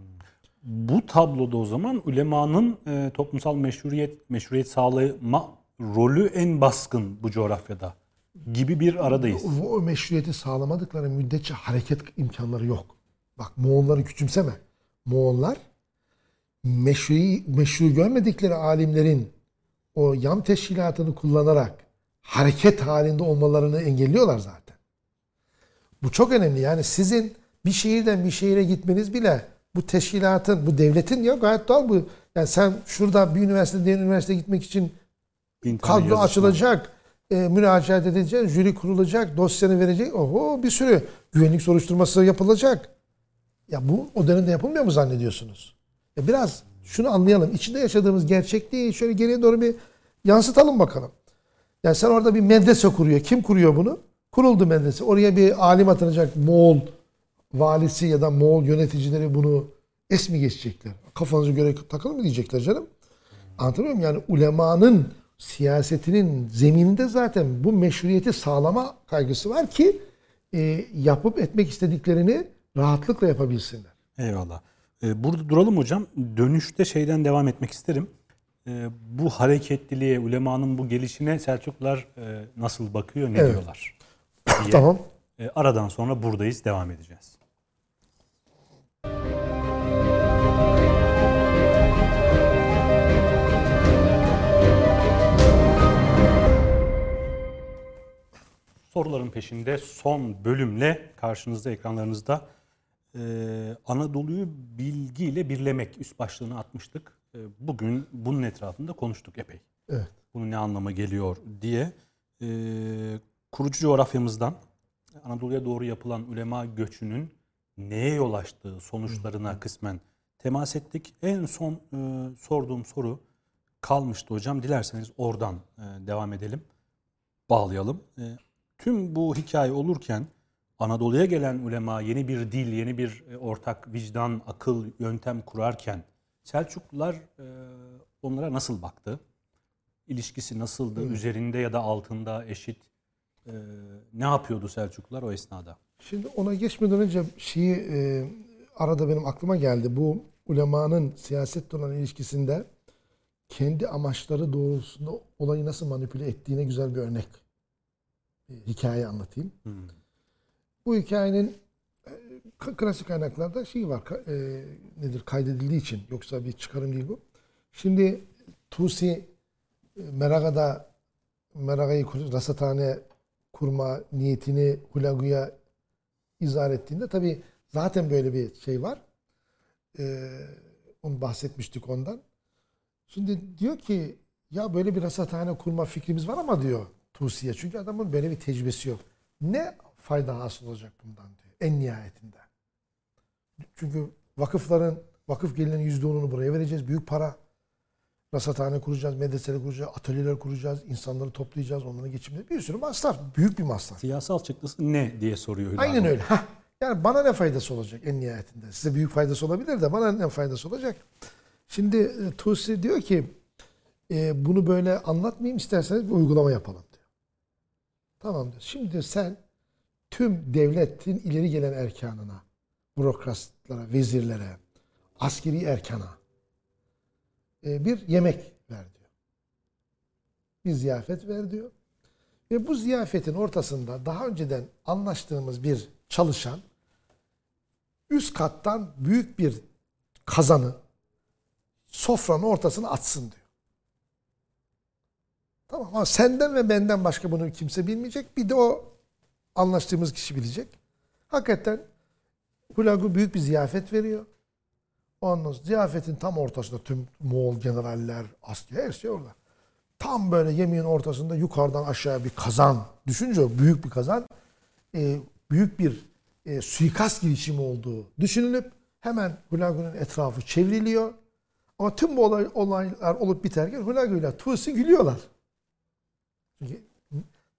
Bu tabloda o zaman ulemanın e, toplumsal meşruiyet meşruiyet sağlama rolü en baskın bu coğrafyada gibi bir aradayız. O, o meşruiyeti sağlamadıkları müddetçe hareket imkanları yok. Bak Moğolları küçümseme. Moğollar meşru, meşru görmedikleri alimlerin o yam teşkilatını kullanarak hareket halinde olmalarını engelliyorlar zaten. Bu çok önemli. Yani sizin bir şehirden bir şehire gitmeniz bile bu teşkilatın, bu devletin ya gayet doğal bu. Yani sen şurada bir üniversite, diğer üniversiteye gitmek için Bin kadro açılacak, e, müracaat edecek, jüri kurulacak, dosyanı verecek. Oho bir sürü güvenlik soruşturması yapılacak. Ya bu o dönemde yapılmıyor mu zannediyorsunuz? Ya biraz şunu anlayalım. İçinde yaşadığımız gerçekliği şöyle geriye doğru bir yansıtalım bakalım. Yani sen orada bir medrese kuruyor. Kim kuruyor bunu? Kuruldu medrese. Oraya bir alim atanacak Moğol valisi ya da Moğol yöneticileri bunu es mi geçecekler? Kafanıza göre takılın mı diyecekler canım? Anlatabiliyor muyum? Yani ulemanın siyasetinin zemininde zaten bu meşruiyeti sağlama kaygısı var ki e, yapıp etmek istediklerini rahatlıkla yapabilsinler. Eyvallah. Ee, burada duralım hocam. Dönüşte şeyden devam etmek isterim. Ee, bu hareketliliğe, ulemanın bu gelişine Selçuklular e, nasıl bakıyor, ne Evet. diyorlar? diye. Tamam. E, aradan sonra buradayız, devam edeceğiz. Soruların peşinde son bölümle karşınızda ekranlarınızda e, Anadolu'yu bilgiyle birlemek üst başlığını atmıştık. E, bugün bunun etrafında konuştuk epey Evet. bunun ne anlama geliyor diye e, kurucu coğrafyamızdan Anadolu'ya doğru yapılan ulema göçünün neye yol açtığı sonuçlarına kısmen temas ettik. En son e, sorduğum soru kalmıştı hocam. Dilerseniz oradan e, devam edelim. Bağlayalım. E, tüm bu hikaye olurken Anadolu'ya gelen ulema yeni bir dil, yeni bir e, ortak vicdan, akıl, yöntem kurarken Selçuklular e, onlara nasıl baktı? İlişkisi nasıldı? Üzerinde ya da altında eşit? e, ne yapıyordu Selçuklular o esnada? Şimdi ona geçmeden önce şeyi arada benim aklıma geldi. Bu ulemanın siyasetle olan ilişkisinde kendi amaçları doğrultusunda olayı nasıl manipüle ettiğine güzel bir örnek. Hikaye anlatayım. Bu hikayenin e, klasik kaynaklarda şey var. e, nedir? Kaydedildiği için. Yoksa bir çıkarım değil bu. Şimdi Tusi e, Meraga'da Meraga'yı rasathane kurma niyetini Hulagu'ya izah ettiğinde tabi zaten böyle bir şey var. Ee, onu bahsetmiştik ondan. Şimdi diyor ki ya böyle bir rasathane kurma fikrimiz var ama diyor Tusi'ye. Çünkü adamın böyle bir tecrübesi yok. Ne fayda hasıl olacak bundan diyor en nihayetinde. Çünkü vakıfların, vakıf gelirinin yüzde onunu buraya vereceğiz. Büyük para. Rasathane kuracağız, medreseler kuracağız, atölyeler kuracağız, insanları toplayacağız, onların geçimleri. Bir sürü masraf. Büyük bir masraf. Siyasal çıktısı ne diye soruyor Hülya Aynen Hanım. öyle. Hah. Yani bana ne faydası olacak en nihayetinde? Size büyük faydası olabilir de bana ne faydası olacak? Şimdi e, Tusi diyor ki e, bunu böyle anlatmayayım isterseniz bir uygulama yapalım diyor. Tamam diyor. Şimdi sen tüm devletin ileri gelen erkanına, bürokratlara, vezirlere, askeri erkana e, bir yemek ver diyor. Bir ziyafet ver diyor. Ve bu ziyafetin ortasında daha önceden anlaştığımız bir çalışan üst kattan büyük bir kazanı sofranın ortasına atsın diyor. Tamam ama senden ve benden başka bunu kimse bilmeyecek. Bir de o anlaştığımız kişi bilecek. Hakikaten Hulagu büyük bir ziyafet veriyor. Ondan ziyafetin tam ortasında tüm Moğol generaller, asker her şey orada. Tam böyle yemeğin ortasında yukarıdan aşağı bir kazan. Düşünce büyük bir kazan. e, büyük bir e, suikast girişimi olduğu düşünülüp hemen Hulagu'nun etrafı çevriliyor. Ama tüm bu olay, olaylar olup biterken Hulagu ile Tusi gülüyorlar. Çünkü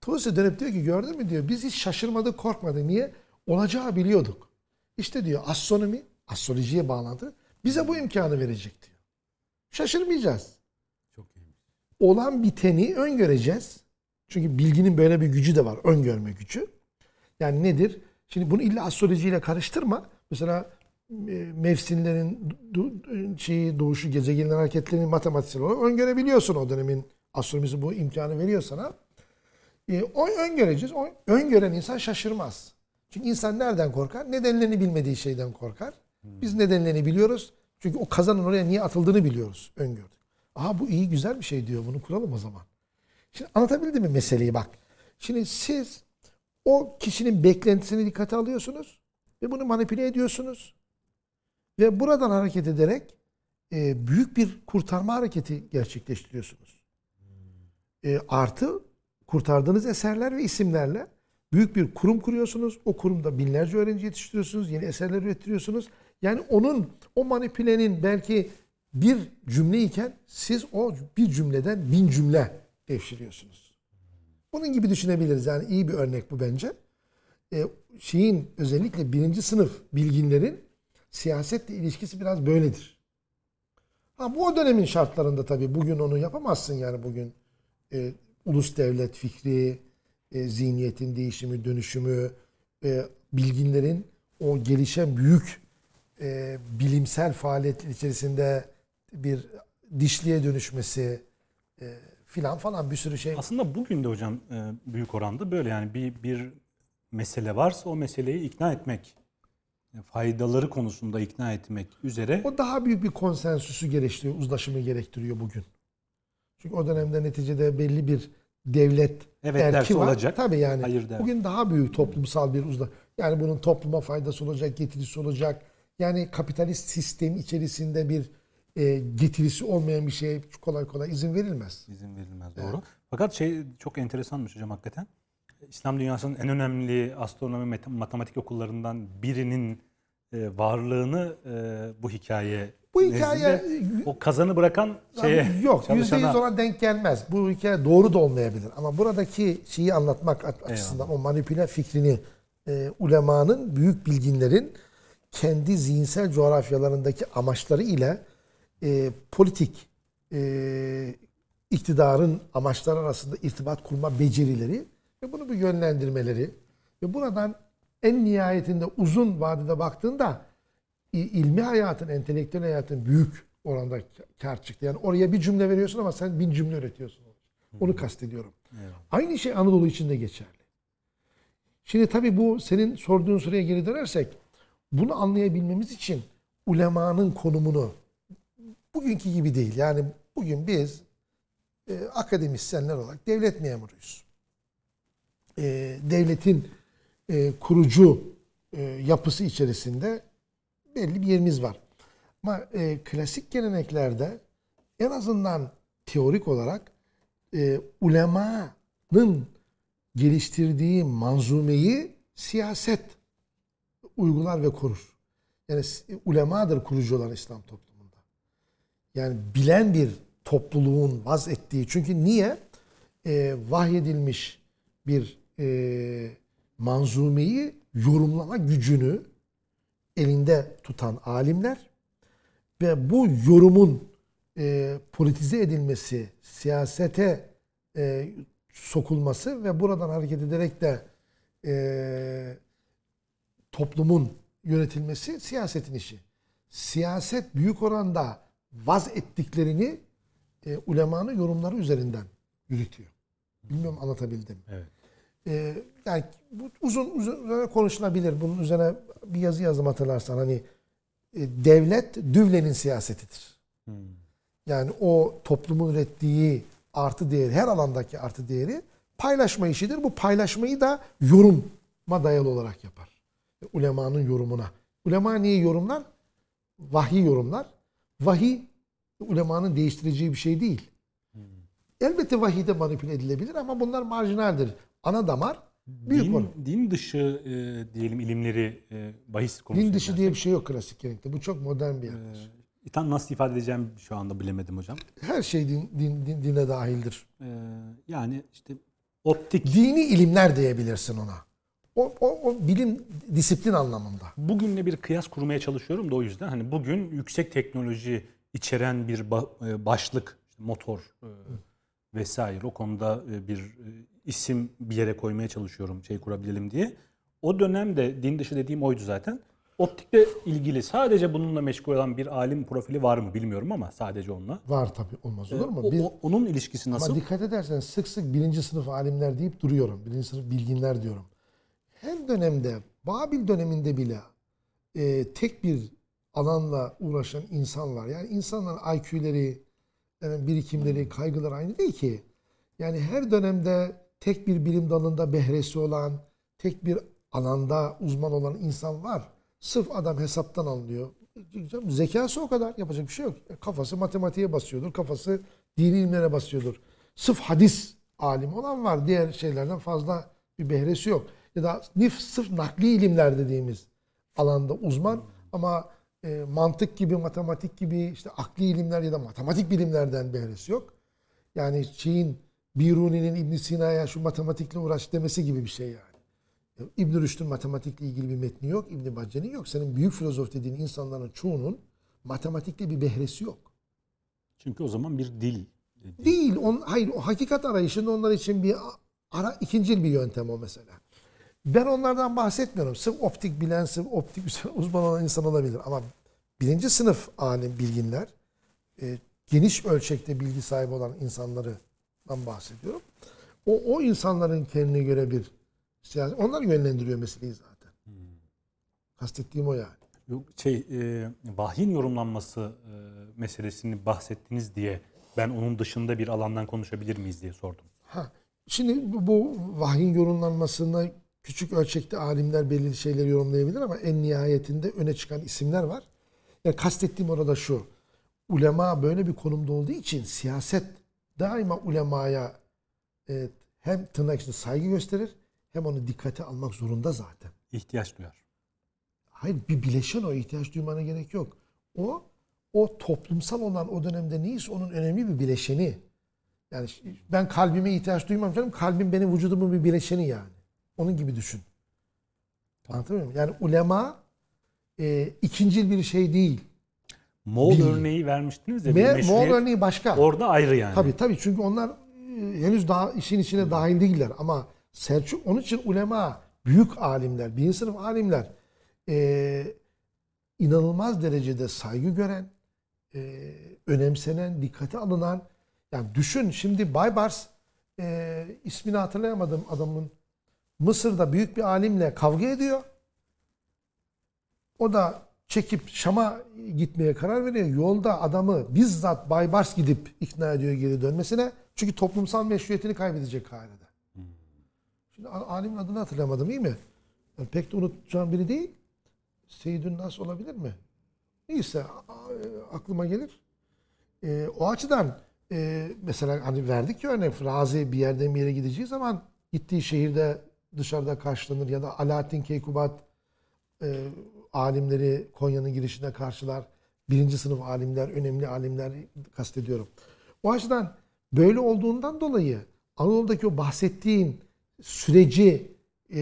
Tusi dönüp diyor ki gördün mü diyor biz hiç şaşırmadık korkmadık. Niye? Olacağı biliyorduk. İşte diyor astronomi, astrolojiye bağlantı bize bu imkanı verecek diyor. Şaşırmayacağız. Çok iyi. Olan biteni öngöreceğiz. Çünkü bilginin böyle bir gücü de var. Öngörme gücü. Yani nedir? Şimdi bunu illa astrolojiyle karıştırma. Mesela e, mevsimlerin şeyi doğuşu gezegenlerin hareketlerini matematiksel olarak öngörebiliyorsun o dönemin astronomisi bu imkanı veriyor sana. E, o öngöreceğiz. O öngören insan şaşırmaz. Çünkü insan nereden korkar? Nedenlerini bilmediği şeyden korkar. Biz nedenlerini biliyoruz. Çünkü o kazanın oraya niye atıldığını biliyoruz. Öngördük. Aha bu iyi güzel bir şey diyor. Bunu kuralım o zaman. Şimdi anlatabildim mi meseleyi bak. Şimdi siz o kişinin beklentisini dikkate alıyorsunuz ve bunu manipüle ediyorsunuz. Ve buradan hareket ederek e, büyük bir kurtarma hareketi gerçekleştiriyorsunuz. E, artı kurtardığınız eserler ve isimlerle büyük bir kurum kuruyorsunuz. O kurumda binlerce öğrenci yetiştiriyorsunuz, yeni eserler ürettiriyorsunuz. Yani onun, o manipülenin belki bir cümle iken siz o bir cümleden bin cümle devşiriyorsunuz. Bunun gibi düşünebiliriz. Yani iyi bir örnek bu bence. E, şeyin özellikle birinci sınıf bilginlerin siyasetle ilişkisi biraz böyledir. Ha, bu o dönemin şartlarında tabii bugün onu yapamazsın yani bugün e, ulus devlet fikri, e, zihniyetin değişimi, dönüşümü, e, bilginlerin o gelişen büyük e, bilimsel faaliyetin içerisinde bir dişliğe dönüşmesi e, filan falan bir sürü şey. Aslında bugün de hocam e, büyük oranda böyle yani bir bir mesele varsa o meseleyi ikna etmek, e, faydaları konusunda ikna etmek üzere O daha büyük bir konsensüsü gerektiriyor, uzlaşımı gerektiriyor bugün. Çünkü o dönemde neticede belli bir devlet Evet erki var. olacak, Tabii yani. hayır der. Bugün daha büyük toplumsal bir uzla. Yani bunun topluma faydası olacak, getirisi olacak. Yani kapitalist sistem içerisinde bir e, getirisi olmayan bir şeye kolay kolay izin verilmez. izin verilmez doğru. Fakat şey çok enteresanmış hocam hakikaten. İslam dünyasının en önemli astronomi mat- matematik okullarından birinin e, varlığını e, bu hikaye Bu hikaye nezdinde o kazanı bırakan şeye Yok yüzde yüz çalışana- ona denk gelmez. Bu hikaye doğru da olmayabilir. Ama buradaki şeyi anlatmak açısından o manipüle fikrini e, ulemanın, büyük bilginlerin kendi zihinsel coğrafyalarındaki amaçları ile e, politik e, iktidarın amaçları arasında irtibat kurma becerileri ve bunu bir yönlendirmeleri ve buradan en nihayetinde uzun vadede baktığında ilmi hayatın, entelektüel hayatın büyük oranda kar çıktı. Yani oraya bir cümle veriyorsun ama sen bin cümle üretiyorsun. Onu kastediyorum. Aynı şey Anadolu için de geçerli. Şimdi tabii bu senin sorduğun soruya geri dönersek bunu anlayabilmemiz için ulemanın konumunu bugünkü gibi değil. Yani bugün biz e, akademisyenler olarak devlet memuruyuz. E, devletin e, kurucu e, yapısı içerisinde belli bir yerimiz var. Ama e, klasik geleneklerde en azından teorik olarak e, ulemanın geliştirdiği manzumeyi siyaset uygular ve kurur. Yani s- ulemadır kurucu olan İslam toplumunda. Yani bilen bir topluluğun vaz ettiği. Çünkü niye? E, vahyedilmiş bir e, manzumeyi yorumlama gücünü elinde tutan alimler ve bu yorumun e, politize edilmesi, siyasete e, sokulması ve buradan hareket ederek de e, toplumun yönetilmesi siyasetin işi. Siyaset büyük oranda vaz ettiklerini e, ulemanın yorumları üzerinden yürütüyor. Bilmiyorum anlatabildim. Evet. Ee, yani bu uzun uzun üzerine konuşulabilir. Bunun üzerine bir yazı yazdım hatırlarsan. Hani e, devlet düvlenin siyasetidir. Hmm. Yani o toplumun ürettiği artı değeri, her alandaki artı değeri paylaşma işidir. Bu paylaşmayı da yoruma dayalı olarak yapar. Ulemanın yorumuna. Ulema niye yorumlar? Vahiy yorumlar. Vahiy ulemanın değiştireceği bir şey değil. Elbette vahiy de manipüle edilebilir ama bunlar marjinaldir. Ana damar büyük din, din dışı e, diyelim ilimleri e, bahis konusu. Din dışı diye bir şey yok klasik gelenekte. Bu çok modern bir yaklaşım. E, tam nasıl ifade edeceğim şu anda bilemedim hocam. Her şey din, din, din- dine dahildir. E, yani işte optik. Dini ilimler diyebilirsin ona. O, o, o bilim disiplin anlamında. Bugünle bir kıyas kurmaya çalışıyorum da o yüzden hani bugün yüksek teknoloji içeren bir e, başlık, işte motor e, vesaire o konuda e, bir isim bir yere koymaya çalışıyorum şey kurabilelim diye. O dönemde din dışı dediğim oydu zaten. Optikle ilgili sadece bununla meşgul olan bir alim profili var mı bilmiyorum ama sadece onunla. Var tabii olmaz olur mu? O- Biz, o- onun ilişkisi nasıl? ama dikkat edersen sık sık birinci sınıf alimler deyip duruyorum. Birinci sınıf bilginler diyorum. Her dönemde, Babil döneminde bile e, tek bir alanla uğraşan insan var. Yani insanların IQ'leri, yani birikimleri, kaygıları aynı değil ki. Yani her dönemde tek bir bilim dalında behresi olan, tek bir alanda uzman olan insan var. Sırf adam hesaptan anlıyor. Zekası o kadar yapacak bir şey yok. Kafası matematiğe basıyordur, kafası dini ilimlere basıyordur. Sırf hadis alim olan var. Diğer şeylerden fazla bir behresi yok. Ya da nif, sırf nakli ilimler dediğimiz alanda uzman ama e, mantık gibi, matematik gibi işte akli ilimler ya da matematik bilimlerden behresi yok. Yani şeyin Biruni'nin İbn Sina'ya şu matematikle uğraş demesi gibi bir şey yani. İbn Rüşd'ün matematikle ilgili bir metni yok. İbn Bacce'nin yok. Senin büyük filozof dediğin insanların çoğunun matematikle bir behresi yok. Çünkü o zaman bir dil. Değil. On, hayır o hakikat arayışında onlar için bir ara ikincil bir yöntem o mesela. Ben onlardan bahsetmiyorum. Sırf optik bilen, sırf optik uzman olan insan olabilir. Ama birinci sınıf alim bilginler, e, geniş ölçekte bilgi sahibi olan insanlardan bahsediyorum. O, o insanların kendine göre bir siyasi, onlar yönlendiriyor meseleyi zaten. Kastettiğim o yani. Yok şey e, vahyin yorumlanması e, meselesini bahsettiniz diye ben onun dışında bir alandan konuşabilir miyiz diye sordum. Ha, şimdi bu, bu vahyin yorumlanmasına küçük ölçekte alimler belirli şeyleri yorumlayabilir ama en nihayetinde öne çıkan isimler var. Yani kastettiğim orada şu. Ulema böyle bir konumda olduğu için siyaset daima ulemaya e, hem tırnak içinde saygı gösterir hem onu dikkate almak zorunda zaten. İhtiyaç duyar. Hayır bir bileşen o ihtiyaç duymana gerek yok. O o toplumsal olan o dönemde neyse onun önemli bir bileşeni. Yani ben kalbime ihtiyaç duymam canım. Kalbim benim vücudumun bir bileşeni yani. Onun gibi düşün. Anlatabiliyor muyum? Yani ulema e, ikincil bir şey değil. Moğol Bil- örneği vermiştiniz ya. meşruiyet. Moğol örneği başka. Orada ayrı yani. Tabii tabii çünkü onlar e, henüz daha işin içine dahil değiller ama Selçuk onun için ulema büyük alimler, birinci sınıf alimler e, inanılmaz derecede saygı gören, e, önemsenen, dikkate alınan yani düşün şimdi Baybars e, ismini hatırlayamadım adamın Mısır'da büyük bir alimle kavga ediyor. O da çekip Şam'a gitmeye karar veriyor. Yolda adamı bizzat Baybars gidip ikna ediyor geri dönmesine. Çünkü toplumsal meşruiyetini kaybedecek halde. Şimdi alimin adını hatırlamadım iyi mi? Yani pek de unutacağım biri değil. Seyyidün Nas olabilir mi? Neyse a- aklıma gelir. Ee, o açıdan e, mesela hani verdik ya örnek Razi bir yerden bir yere gideceği zaman gittiği şehirde dışarıda karşılanır ya da Alaaddin Keykubat e, alimleri Konya'nın girişine karşılar. Birinci sınıf alimler, önemli alimler kastediyorum. O açıdan böyle olduğundan dolayı Anadolu'daki o bahsettiğin süreci e,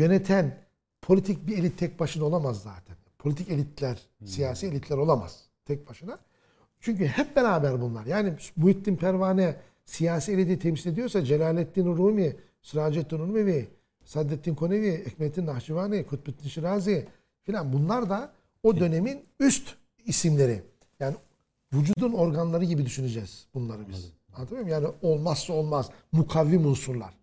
yöneten politik bir elit tek başına olamaz zaten. Politik elitler, siyasi elitler olamaz tek başına. Çünkü hep beraber bunlar. Yani Muhittin Pervane siyasi eliti temsil ediyorsa Celaleddin Rumi, Sıracettin Urmevi, Saddettin Konevi, Ekmettin Nahçıvani, Kutbettin Şirazi filan bunlar da o dönemin üst isimleri. Yani vücudun organları gibi düşüneceğiz bunları biz. Anlatabiliyor muyum? Yani olmazsa olmaz. Mukavvim unsurlar.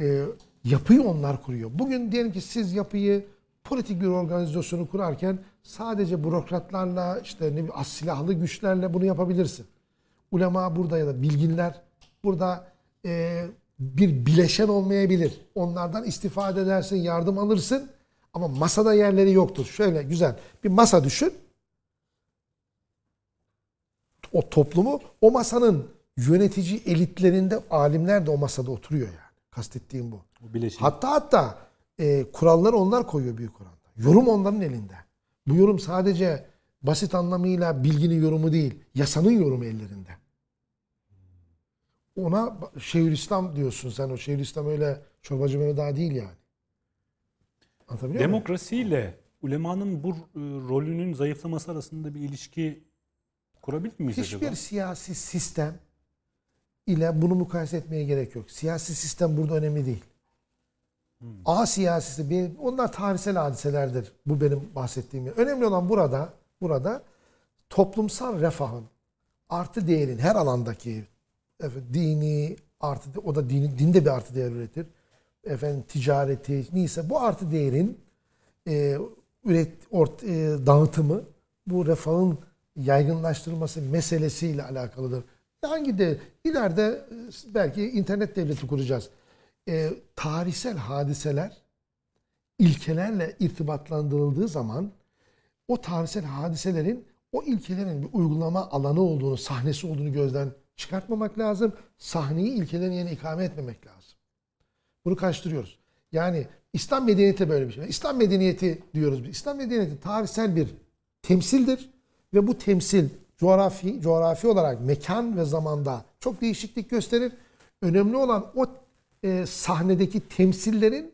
Ee, yapıyı onlar kuruyor. Bugün diyelim ki siz yapıyı politik bir organizasyonu kurarken sadece bürokratlarla işte ne bileyim, az silahlı güçlerle bunu yapabilirsin. Ulema burada ya da bilginler Burada e, bir bileşen olmayabilir. Onlardan istifade edersin, yardım alırsın. Ama masada yerleri yoktur. Şöyle güzel bir masa düşün. O toplumu, o masanın yönetici elitlerinde alimler de o masada oturuyor yani. Kastettiğim bu. Bileşim. Hatta hatta e, kuralları onlar koyuyor büyük oranda. Yorum onların elinde. Bu yorum sadece basit anlamıyla bilginin yorumu değil, yasanın yorumu ellerinde. Ona Şeyhülislam diyorsun sen. O Şeyhülislam öyle çorbacı Mehmet Ağa değil yani. Anlatabiliyor muyum? Demokrasiyle ulemanın bu e, rolünün zayıflaması arasında bir ilişki kurabilir miyiz Hiçbir acaba? siyasi sistem ile bunu mukayese etmeye gerek yok. Siyasi sistem burada önemli değil. A siyasisi bir onlar tarihsel hadiselerdir. Bu benim bahsettiğim. yer. Önemli olan burada burada toplumsal refahın artı değerin her alandaki efendim, dini artı o da dini, dinde bir artı değer üretir. Efendim ticareti neyse bu artı değerin e, üret ort, e, dağıtımı bu refahın yaygınlaştırılması meselesiyle alakalıdır. Hangi de ileride e, belki internet devleti kuracağız. E, tarihsel hadiseler ilkelerle irtibatlandırıldığı zaman o tarihsel hadiselerin o ilkelerin bir uygulama alanı olduğunu, sahnesi olduğunu gözden çıkartmamak lazım. Sahneyi ilkelerin yerine ikame etmemek lazım. Bunu karıştırıyoruz. Yani İslam medeniyeti böyle bir şey. İslam medeniyeti diyoruz biz. İslam medeniyeti tarihsel bir temsildir ve bu temsil coğrafi coğrafi olarak mekan ve zamanda çok değişiklik gösterir. Önemli olan o e, sahnedeki temsillerin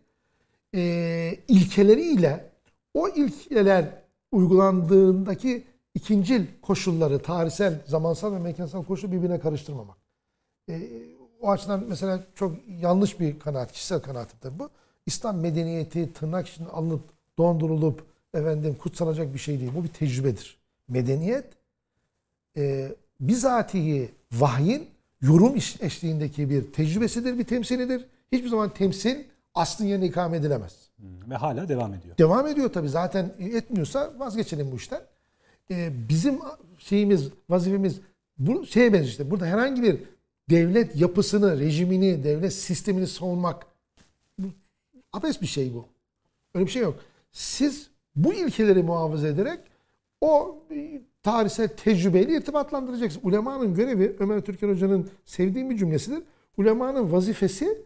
e, ilkeleriyle o ilkeler uygulandığındaki ikincil koşulları, tarihsel, zamansal ve mekansal koşulu birbirine karıştırmamak. E, o açıdan mesela çok yanlış bir kanaat, kişisel kanaatim tabii bu. İslam medeniyeti tırnak içinde alınıp dondurulup efendim kutsanacak bir şey değil. Bu bir tecrübedir. Medeniyet e, bizatihi vahyin yorum eşliğindeki bir tecrübesidir, bir temsilidir. Hiçbir zaman temsil aslın yerine ikame edilemez. Hmm, Ve hala devam ediyor. Devam ediyor tabii zaten etmiyorsa vazgeçelim bu işten. Ee, bizim şeyimiz, vazifemiz bu şeye benziyor işte. Burada herhangi bir devlet yapısını, rejimini, devlet sistemini savunmak abes bir şey bu. Öyle bir şey yok. Siz bu ilkeleri muhafaza ederek o tarihsel tecrübeyle irtibatlandıracaksınız. Ulemanın görevi, Ömer Türker Hoca'nın sevdiğim bir cümlesidir. Ulemanın vazifesi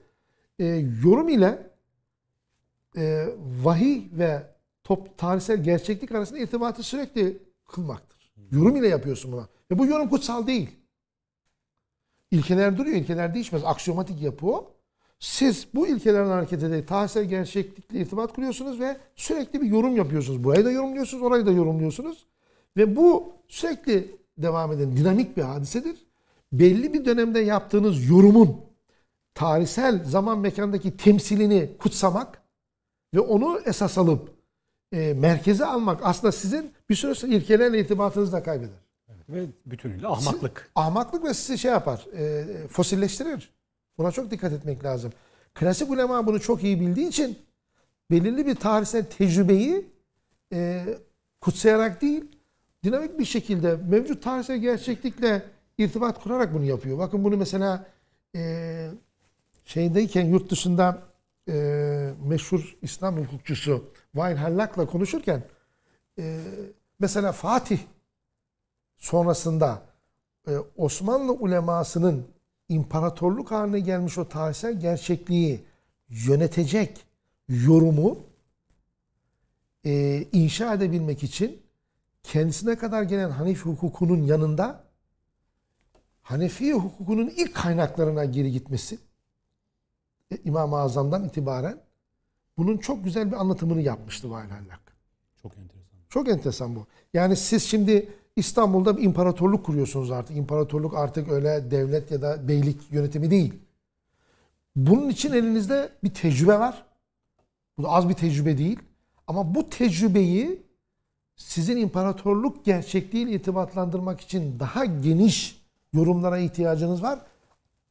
e, yorum ile e, vahiy ve top, tarihsel gerçeklik arasında irtibatı sürekli kılmaktır. Yorum ile yapıyorsun buna. Ve bu yorum kutsal değil. İlkeler duruyor, ilkeler değişmez. Aksiyomatik yapı o. Siz bu ilkelerden hareket ederek tarihsel gerçeklikle irtibat kuruyorsunuz ve sürekli bir yorum yapıyorsunuz. Burayı da yorumluyorsunuz, orayı da yorumluyorsunuz. Ve bu sürekli devam eden dinamik bir hadisedir. Belli bir dönemde yaptığınız yorumun tarihsel zaman mekandaki temsilini kutsamak ve onu esas alıp e, merkeze almak aslında sizin bir süre sonra ilkelerle irtibatınızı da kaybeder. Ve bütünüyle ahmaklık. Ahmaklık ve sizi şey yapar, e, fosilleştirir. Buna çok dikkat etmek lazım. Klasik ulema bunu çok iyi bildiği için belirli bir tarihsel tecrübeyi e, kutsayarak değil, dinamik bir şekilde mevcut tarihsel gerçeklikle irtibat kurarak bunu yapıyor. Bakın bunu mesela e, şeydeyken yurt dışında e, meşhur İslam hukukçusu Vail Hallak'la konuşurken e, mesela Fatih sonrasında e, Osmanlı ulemasının imparatorluk haline gelmiş o tarihsel gerçekliği yönetecek yorumu e, inşa edebilmek için kendisine kadar gelen Hanefi hukukunun yanında Hanefi hukukunun ilk kaynaklarına geri gitmesi e, İmam-ı Azam'dan itibaren bunun çok güzel bir anlatımını yapmıştı Vail Hallak. Çok enteresan. Çok enteresan bu. Yani siz şimdi İstanbul'da bir imparatorluk kuruyorsunuz artık. İmparatorluk artık öyle devlet ya da beylik yönetimi değil. Bunun için elinizde bir tecrübe var. Bu da az bir tecrübe değil. Ama bu tecrübeyi sizin imparatorluk gerçekliğiyle irtibatlandırmak için daha geniş yorumlara ihtiyacınız var.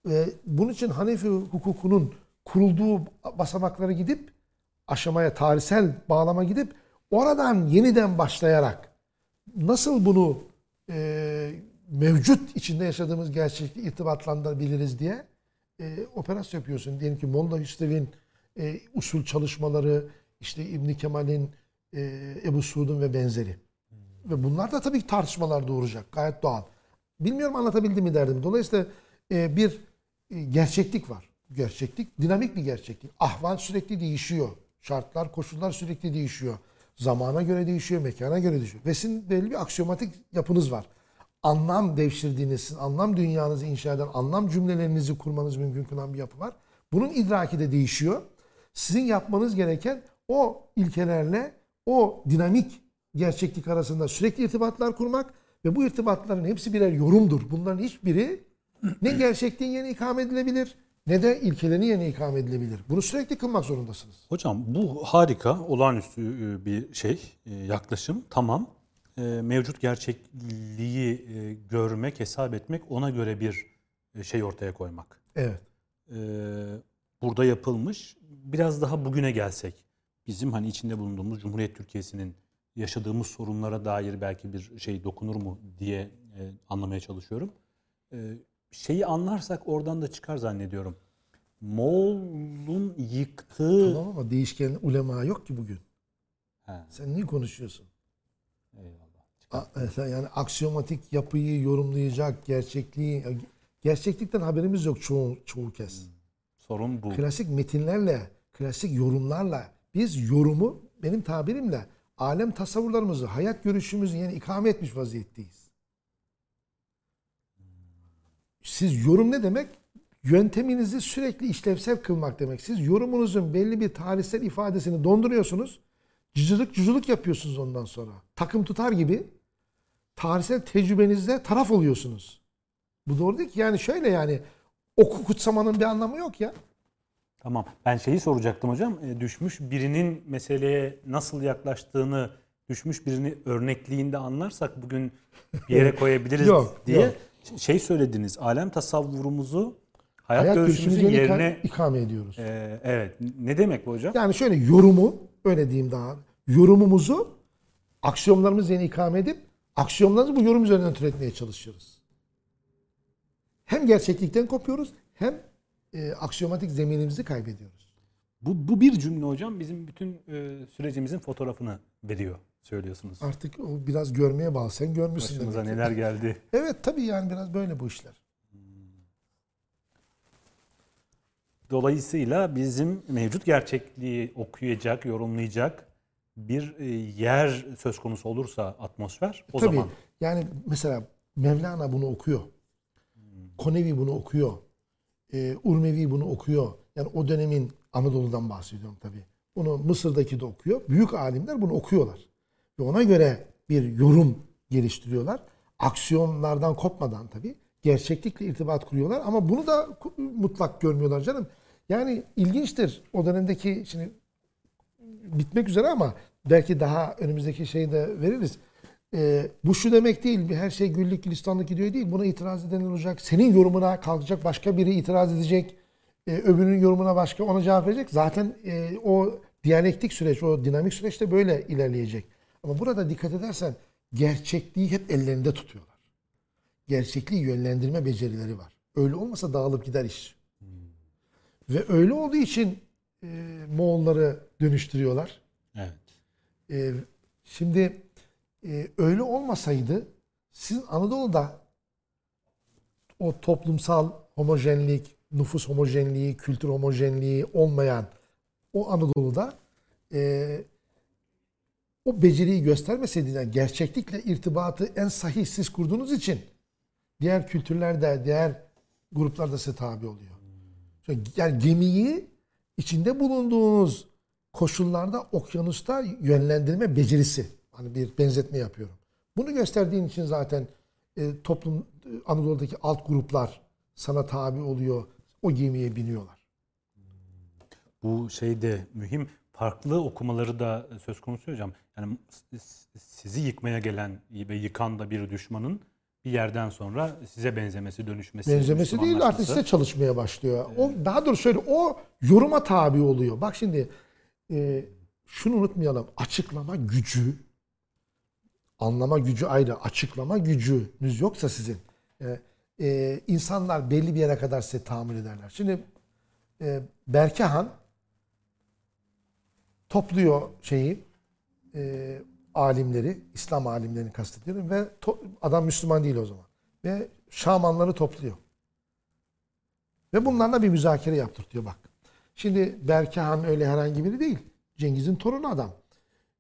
Ve bunun için Hanefi hukukunun kurulduğu basamaklara gidip aşamaya, tarihsel bağlama gidip oradan yeniden başlayarak nasıl bunu e, mevcut içinde yaşadığımız gerçekliği irtibatlandırabiliriz diye e, operasyon yapıyorsun. Diyelim ki Molla Hüsrev'in e, usul çalışmaları, işte İbn Kemal'in, e, Ebu Suud'un ve benzeri. Ve bunlar da tabii ki tartışmalar doğuracak. Gayet doğal. Bilmiyorum anlatabildim mi derdim. Dolayısıyla e, bir e, gerçeklik var. Gerçeklik dinamik bir gerçeklik. Ahval sürekli değişiyor. Şartlar, koşullar sürekli değişiyor. Zamana göre değişiyor, mekana göre değişiyor. Ve sizin belli bir aksiyomatik yapınız var. Anlam devşirdiğiniz, anlam dünyanızı inşa eden, anlam cümlelerinizi kurmanız mümkün kılan bir yapı var. Bunun idraki de değişiyor. Sizin yapmanız gereken o ilkelerle o dinamik gerçeklik arasında sürekli irtibatlar kurmak ve bu irtibatların hepsi birer yorumdur. Bunların hiçbiri ne gerçekliğin yerine ikame edilebilir ne de ilkelerin yerine ikame edilebilir. Bunu sürekli kılmak zorundasınız. Hocam bu harika, olağanüstü e, bir şey, e, yaklaşım. Tamam. E, Mevcut gerçekliği görmek, hesap etmek, ona göre bir şey ortaya koymak. Evet. Burada yapılmış. Biraz daha bugüne gelsek. Bizim hani içinde bulunduğumuz Cumhuriyet Türkiye'sinin yaşadığımız sorunlara dair belki bir şey dokunur mu diye anlamaya çalışıyorum. E, şeyi anlarsak oradan da çıkar zannediyorum. Moğol'un yıktığı... Tamam ama değişken ulema yok ki bugün. He, Sen niye konuşuyorsun? eyvallah. A- mesela yani aksiyomatik yapıyı yorumlayacak gerçekliği gerçeklikten haberimiz yok çoğu çoğu kez. Sorun bu. Klasik metinlerle, klasik yorumlarla biz yorumu benim tabirimle alem tasavvurlarımızı, hayat görüşümüzü yani ikame etmiş vaziyetteyiz. Siz yorum ne demek? Yönteminizi sürekli işlevsel kılmak demek. Siz yorumunuzun belli bir tarihsel ifadesini donduruyorsunuz. Cıcılık cücülük yapıyorsunuz ondan sonra. Takım tutar gibi tarihsel tecrübenizde taraf oluyorsunuz. Bu doğru değil ki. Yani şöyle yani oku kutsamanın bir anlamı yok ya. Tamam. Ben şeyi soracaktım hocam. E, düşmüş birinin meseleye nasıl yaklaştığını düşmüş birini örnekliğinde anlarsak bugün bir yere koyabiliriz Yok, diye yok. Şey söylediniz. Alem tasavvurumuzu hayat, Hayat görüşümüzün görüşümüzü yerine yerine ikame ediyoruz. E, evet. Ne demek bu hocam? Yani şöyle yorumu, öyle diyeyim daha, yorumumuzu aksiyonlarımız yerine ikame edip aksiyonlarımızı bu yorum üzerinden türetmeye çalışıyoruz. Hem gerçeklikten kopuyoruz hem e, aksiyomatik zeminimizi kaybediyoruz. Bu, bu bir cümle hocam bizim bütün e, sürecimizin fotoğrafını veriyor söylüyorsunuz. Artık o biraz görmeye bağlı. Sen görmüşsün Başımıza demek neler geldi. Evet tabii yani biraz böyle bu işler. Dolayısıyla bizim mevcut gerçekliği okuyacak, yorumlayacak bir e, yer söz konusu olursa atmosfer o Tabii. zaman Yani mesela Mevlana bunu okuyor. Konevi bunu okuyor. Ee, Urmevi bunu okuyor. Yani o dönemin Anadolu'dan bahsediyorum tabii. Bunu Mısır'daki de okuyor. Büyük alimler bunu okuyorlar. Ve ona göre bir yorum geliştiriyorlar. Aksiyonlardan kopmadan tabii. Gerçeklikle irtibat kuruyorlar. Ama bunu da mutlak görmüyorlar canım. Yani ilginçtir. O dönemdeki şimdi bitmek üzere ama belki daha önümüzdeki şeyi de veririz. Ee, bu şu demek değil, her şey güllük gülistanlık gidiyor değil. Buna itiraz eden olacak. Senin yorumuna kalkacak, başka biri itiraz edecek. Ee, öbürünün yorumuna başka ona cevap verecek. Zaten e, o diyalektik süreç, o dinamik süreç de böyle ilerleyecek. Ama burada dikkat edersen gerçekliği hep ellerinde tutuyorlar. Gerçekliği yönlendirme becerileri var. Öyle olmasa dağılıp gider iş. Ve öyle olduğu için e, Moğolları dönüştürüyorlar. evet. E, şimdi e, öyle olmasaydı sizin Anadolu'da o toplumsal homojenlik, nüfus homojenliği, kültür homojenliği olmayan o Anadolu'da e, o beceriyi göstermeseydiniz, yani gerçeklikle irtibatı en sahih siz kurduğunuz için diğer kültürlerde, diğer gruplarda size tabi oluyor. Yani gemiyi içinde bulunduğunuz koşullarda okyanusta yönlendirme becerisi. Hani bir benzetme yapıyorum. Bunu gösterdiğin için zaten e, toplum e, Anadolu'daki alt gruplar sana tabi oluyor. O gemiye biniyorlar. Bu şey de mühim. Farklı okumaları da söz konusu hocam. Yani sizi yıkmaya gelen ve yıkan da bir düşmanın bir yerden sonra size benzemesi, dönüşmesi, Benzemesi değil artık size çalışmaya başlıyor. O daha doğrusu şöyle o yoruma tabi oluyor. Bak şimdi e, şunu unutmayalım. Açıklama gücü anlama gücü ayrı, açıklama gücünüz yoksa sizin e, e, insanlar belli bir yere kadar size tahammül ederler. Şimdi e, Berke Han topluyor şeyi e, alimleri, İslam alimlerini kastediyorum ve adam Müslüman değil o zaman. Ve şamanları topluyor. Ve bunlarla bir müzakere yaptırtıyor bak. Şimdi Berke Han öyle herhangi biri değil. Cengiz'in torunu adam.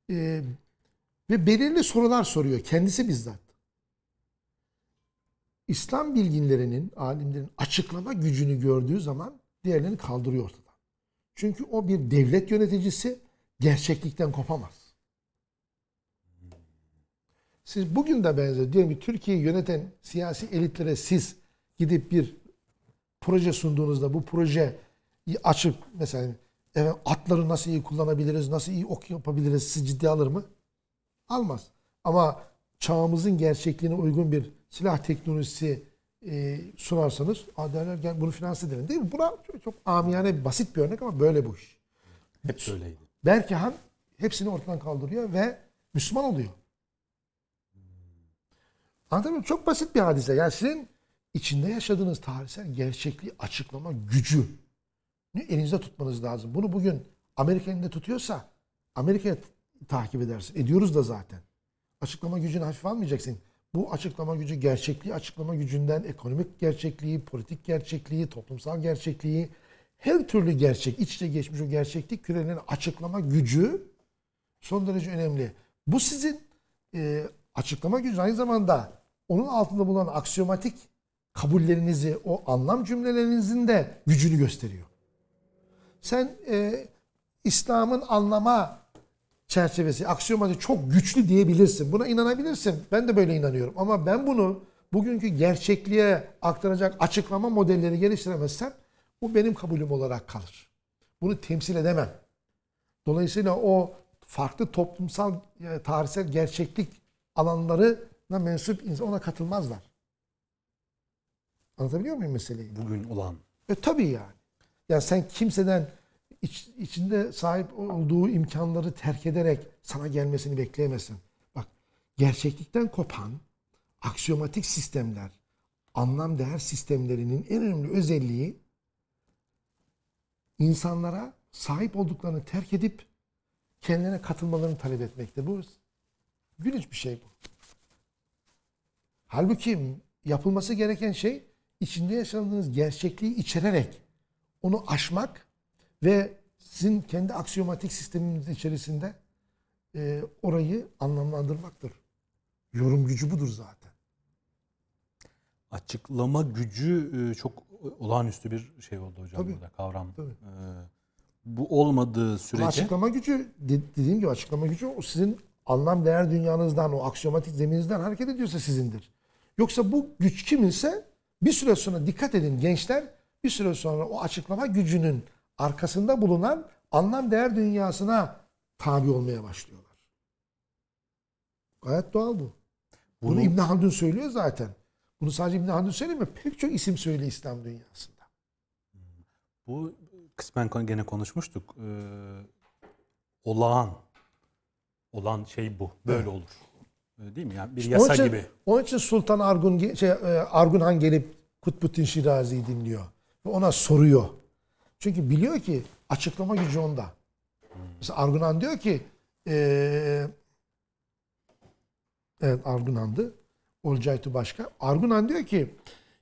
Ee, ve belirli sorular soruyor kendisi bizzat. İslam bilginlerinin, alimlerin açıklama gücünü gördüğü zaman diğerlerini kaldırıyor ortadan. Çünkü o bir devlet yöneticisi gerçeklikten kopamaz. Siz bugün de benzer diyelim ki Türkiye'yi yöneten siyasi elitlere siz gidip bir proje sunduğunuzda bu projeyi açıp mesela evet, atları nasıl iyi kullanabiliriz, nasıl iyi ok yapabiliriz siz ciddiye alır mı? Almaz. Ama çağımızın gerçekliğine uygun bir silah teknolojisi e, sunarsanız "Aa derler gel bunu finanse edelim değil mi? Buna çok, çok amiyane basit bir örnek ama böyle bu iş. Hep böyleydi. Berke Han hepsini ortadan kaldırıyor ve Müslüman oluyor. Mı? Çok basit bir hadise. Yani sizin içinde yaşadığınız tarihsel gerçekliği açıklama gücü elinizde tutmanız lazım. Bunu bugün Amerika elinde tutuyorsa Amerika'ya takip edersin. Ediyoruz da zaten. Açıklama gücünü hafife almayacaksın. Bu açıklama gücü gerçekliği açıklama gücünden ekonomik gerçekliği, politik gerçekliği, toplumsal gerçekliği, her türlü gerçek, iç içe geçmiş o gerçeklik kürelerinin açıklama gücü son derece önemli. Bu sizin e, açıklama gücü aynı zamanda onun altında bulunan aksiyomatik kabullerinizi, o anlam cümlelerinizin de gücünü gösteriyor. Sen e, İslam'ın anlama çerçevesi, aksiyomatı çok güçlü diyebilirsin. Buna inanabilirsin. Ben de böyle inanıyorum. Ama ben bunu bugünkü gerçekliğe aktaracak açıklama modelleri geliştiremezsem bu benim kabulüm olarak kalır. Bunu temsil edemem. Dolayısıyla o farklı toplumsal, e, tarihsel gerçeklik alanlarına mensup insan ona katılmazlar. Anlatabiliyor muyum meseleyi? Bugün olan E tabii yani. Ya sen kimseden iç- içinde sahip olduğu imkanları terk ederek sana gelmesini bekleyemezsin. Bak gerçeklikten kopan aksiyomatik sistemler, anlam değer sistemlerinin en önemli özelliği insanlara sahip olduklarını terk edip kendilerine katılmalarını talep etmekte. Bu gülünç bir şey bu. Halbuki yapılması gereken şey içinde yaşadığınız gerçekliği içererek onu aşmak ve sizin kendi aksiyomatik sisteminiz içerisinde e, orayı anlamlandırmaktır. Yorum gücü budur zaten. açıklama gücü e, çok olağanüstü bir şey oldu hocam Tabii. burada kavram. Tabii. E, bu olmadığı Ama sürece açıklama gücü de- dediğim gibi açıklama gücü o sizin anlam değer dünyanızdan o aksiyomatik zemininizden hareket ediyorsa sizindir. Yoksa bu güç kiminse bir süre sonra dikkat edin gençler bir süre sonra o açıklama gücünün arkasında bulunan anlam değer dünyasına tabi olmaya başlıyorlar. Gayet doğal bu. Bunu, Bunu- İbn Haldun söylüyor zaten. Bunu sadece İbn Haldun söylemiyor. Pek çok isim söylüyor İslam dünyasında. bu kısmen gene konuşmuştuk. E, olağan olan şey bu. Böyle olur. E, değil mi? Yani bir Onun yasa için, gibi. Onun için Sultan Argun şey, e, Argun Han gelip Kutbuddin Şirazi'yi dinliyor. Ve ona soruyor. Çünkü biliyor ki açıklama gücü onda. Mesela Argun Han diyor ki e, evet Argun Han'dı. Olcaytu başka. Argun Han diyor ki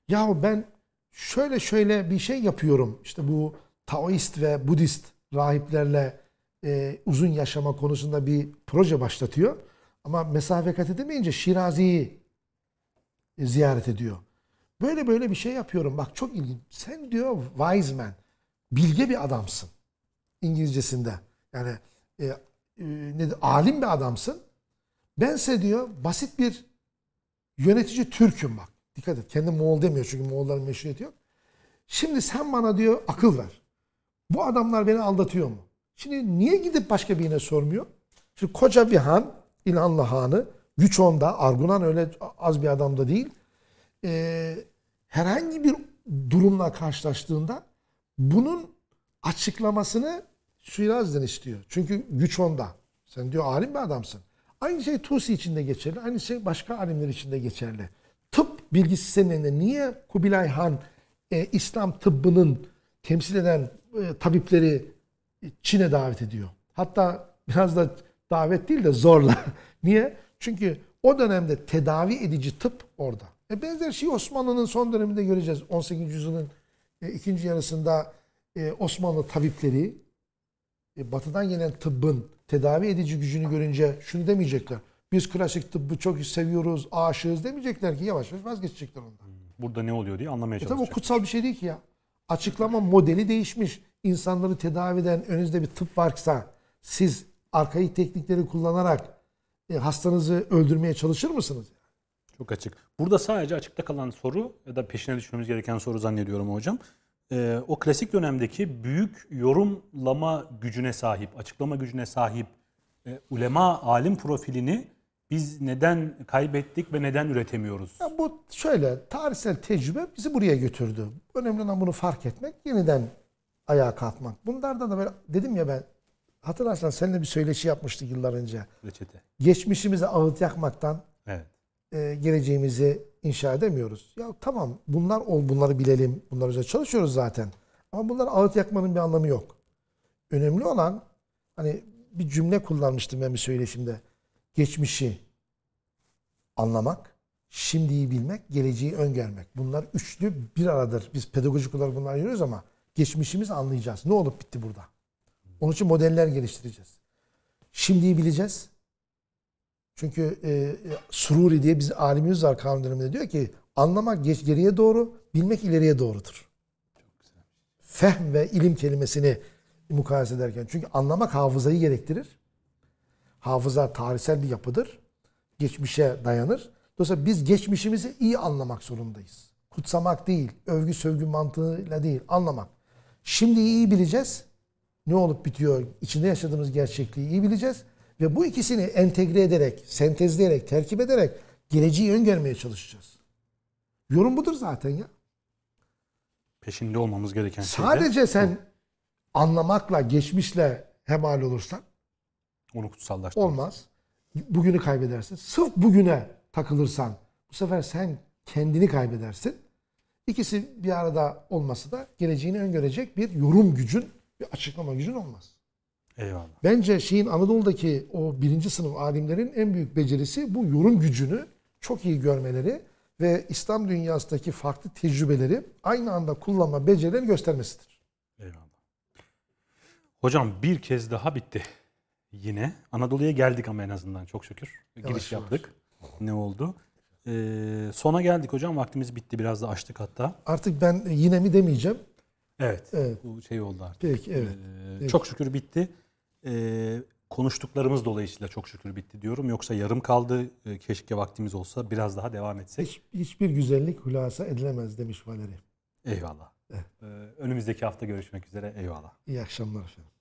yahu ben şöyle şöyle bir şey yapıyorum. İşte bu Taoist ve Budist rahiplerle e, uzun yaşama konusunda bir proje başlatıyor. Ama mesafe kat edemeyince Şirazi'yi e, ziyaret ediyor. Böyle böyle bir şey yapıyorum. Bak çok ilginç. Sen diyor wise man, bilge bir adamsın. İngilizcesinde. Yani e, e, nedir? alim bir adamsın. Bense diyor basit bir yönetici Türk'üm bak. Dikkat et. Kendi Moğol demiyor çünkü Moğolların meşruiyeti yok. Şimdi sen bana diyor akıl ver. Bu adamlar beni aldatıyor mu? Şimdi niye gidip başka birine sormuyor? Şimdi koca bir han, İlhanlı Hanı, güç onda, Argunan öyle az bir adam da değil. Ee, herhangi bir durumla karşılaştığında bunun açıklamasını Şiraz'dan istiyor. Çünkü güç onda. Sen diyor alim bir adamsın. Aynı şey Tusi için de geçerli. Aynı şey başka alimler için de geçerli. Tıp bilgisi senin elinde. Niye Kubilay Han e, İslam tıbbının temsil eden e, tabipleri Çin'e davet ediyor? Hatta biraz da davet değil de zorla. Niye? Çünkü o dönemde tedavi edici tıp orada. E benzer şeyi Osmanlı'nın son döneminde göreceğiz. 18. yüzyılın e, ikinci yarısında e, Osmanlı tabipleri e, batıdan gelen tıbbın tedavi edici gücünü görünce şunu demeyecekler. Biz klasik tıbbı çok seviyoruz, aşığız demeyecekler ki yavaş yavaş vazgeçecekler ondan. Burada ne oluyor diye anlamaya E tabi o çalışacak. kutsal bir şey değil ki ya. Açıklama modeli değişmiş. İnsanları tedavi eden önünüzde bir tıp varsa siz arkaik teknikleri kullanarak e, hastanızı öldürmeye çalışır mısınız? Çok açık. Burada sadece açıkta kalan soru ya da peşine düşmemiz gereken soru zannediyorum hocam. Ee, o klasik dönemdeki büyük yorumlama gücüne sahip, açıklama gücüne sahip e, ulema alim profilini biz neden kaybettik ve neden üretemiyoruz? Ya bu şöyle tarihsel tecrübe bizi buraya götürdü. Önemli olan bunu fark etmek, yeniden ayağa kalkmak. Bunlardan da böyle dedim ya ben hatırlarsan seninle bir söyleşi yapmıştık yıllar önce. Reçete. Geçmişimize ağıt yakmaktan Evet. e, geleceğimizi inşa edemiyoruz. Ya tamam bunlar ol bunları bilelim. Bunlar üzerine çalışıyoruz zaten. Ama bunlar ağıt yakmanın bir anlamı yok. Önemli olan hani bir cümle kullanmıştım ben bir söyleşimde. Geçmişi anlamak, şimdiyi bilmek, geleceği öngörmek. Bunlar üçlü bir aradır. Biz pedagojik olarak bunları ayırıyoruz ama geçmişimizi anlayacağız. Ne olup bitti burada? Onun için modeller geliştireceğiz. Şimdiyi bileceğiz. Çünkü e, e, Sururi diye biz alimimiz var kanun döneminde diyor ki anlamak geç geriye doğru, bilmek ileriye doğrudur. Fehm ve ilim kelimesini mukayese ederken. Çünkü anlamak hafızayı gerektirir. Hafıza tarihsel bir yapıdır. Geçmişe dayanır. Dolayısıyla biz geçmişimizi iyi anlamak zorundayız. Kutsamak değil, övgü sövgü mantığıyla değil, anlamak. Şimdi iyi bileceğiz. Ne olup bitiyor, içinde yaşadığımız gerçekliği iyi bileceğiz. Ve bu ikisini entegre ederek, sentezleyerek, terkip ederek geleceği öngörmeye çalışacağız. Yorum budur zaten ya. Peşinde olmamız gereken şey de Sadece sen anlamakla, geçmişle hemal olursan onu kutsallaştırmak. olmaz. Bugünü kaybedersin. Sırf bugüne takılırsan bu sefer sen kendini kaybedersin. İkisi bir arada olması da geleceğini öngörecek bir yorum gücün, bir açıklama gücün olmaz. Eyvallah. Bence şeyin Anadolu'daki o birinci sınıf alimlerin en büyük becerisi bu yorum gücünü çok iyi görmeleri ve İslam dünyasındaki farklı tecrübeleri aynı anda kullanma becerilerini göstermesidir. Eyvallah. Hocam bir kez daha bitti. Yine Anadolu'ya geldik ama en azından çok şükür. Giriş yavaş. yaptık. Ne oldu? Ee, sona geldik hocam. Vaktimiz bitti. Biraz da açtık hatta. Artık ben yine mi demeyeceğim. Evet. Evet. Bu şey oldu artık. Peki evet. Ee, Peki. Çok şükür bitti e, konuştuklarımız dolayısıyla çok şükür bitti diyorum. Yoksa yarım kaldı. Keşke vaktimiz olsa biraz daha devam etsek. Hiç, hiçbir güzellik hülasa edilemez demiş Valeri. Eyvallah. Eh. Evet. Önümüzdeki hafta görüşmek üzere. Eyvallah. İyi akşamlar efendim.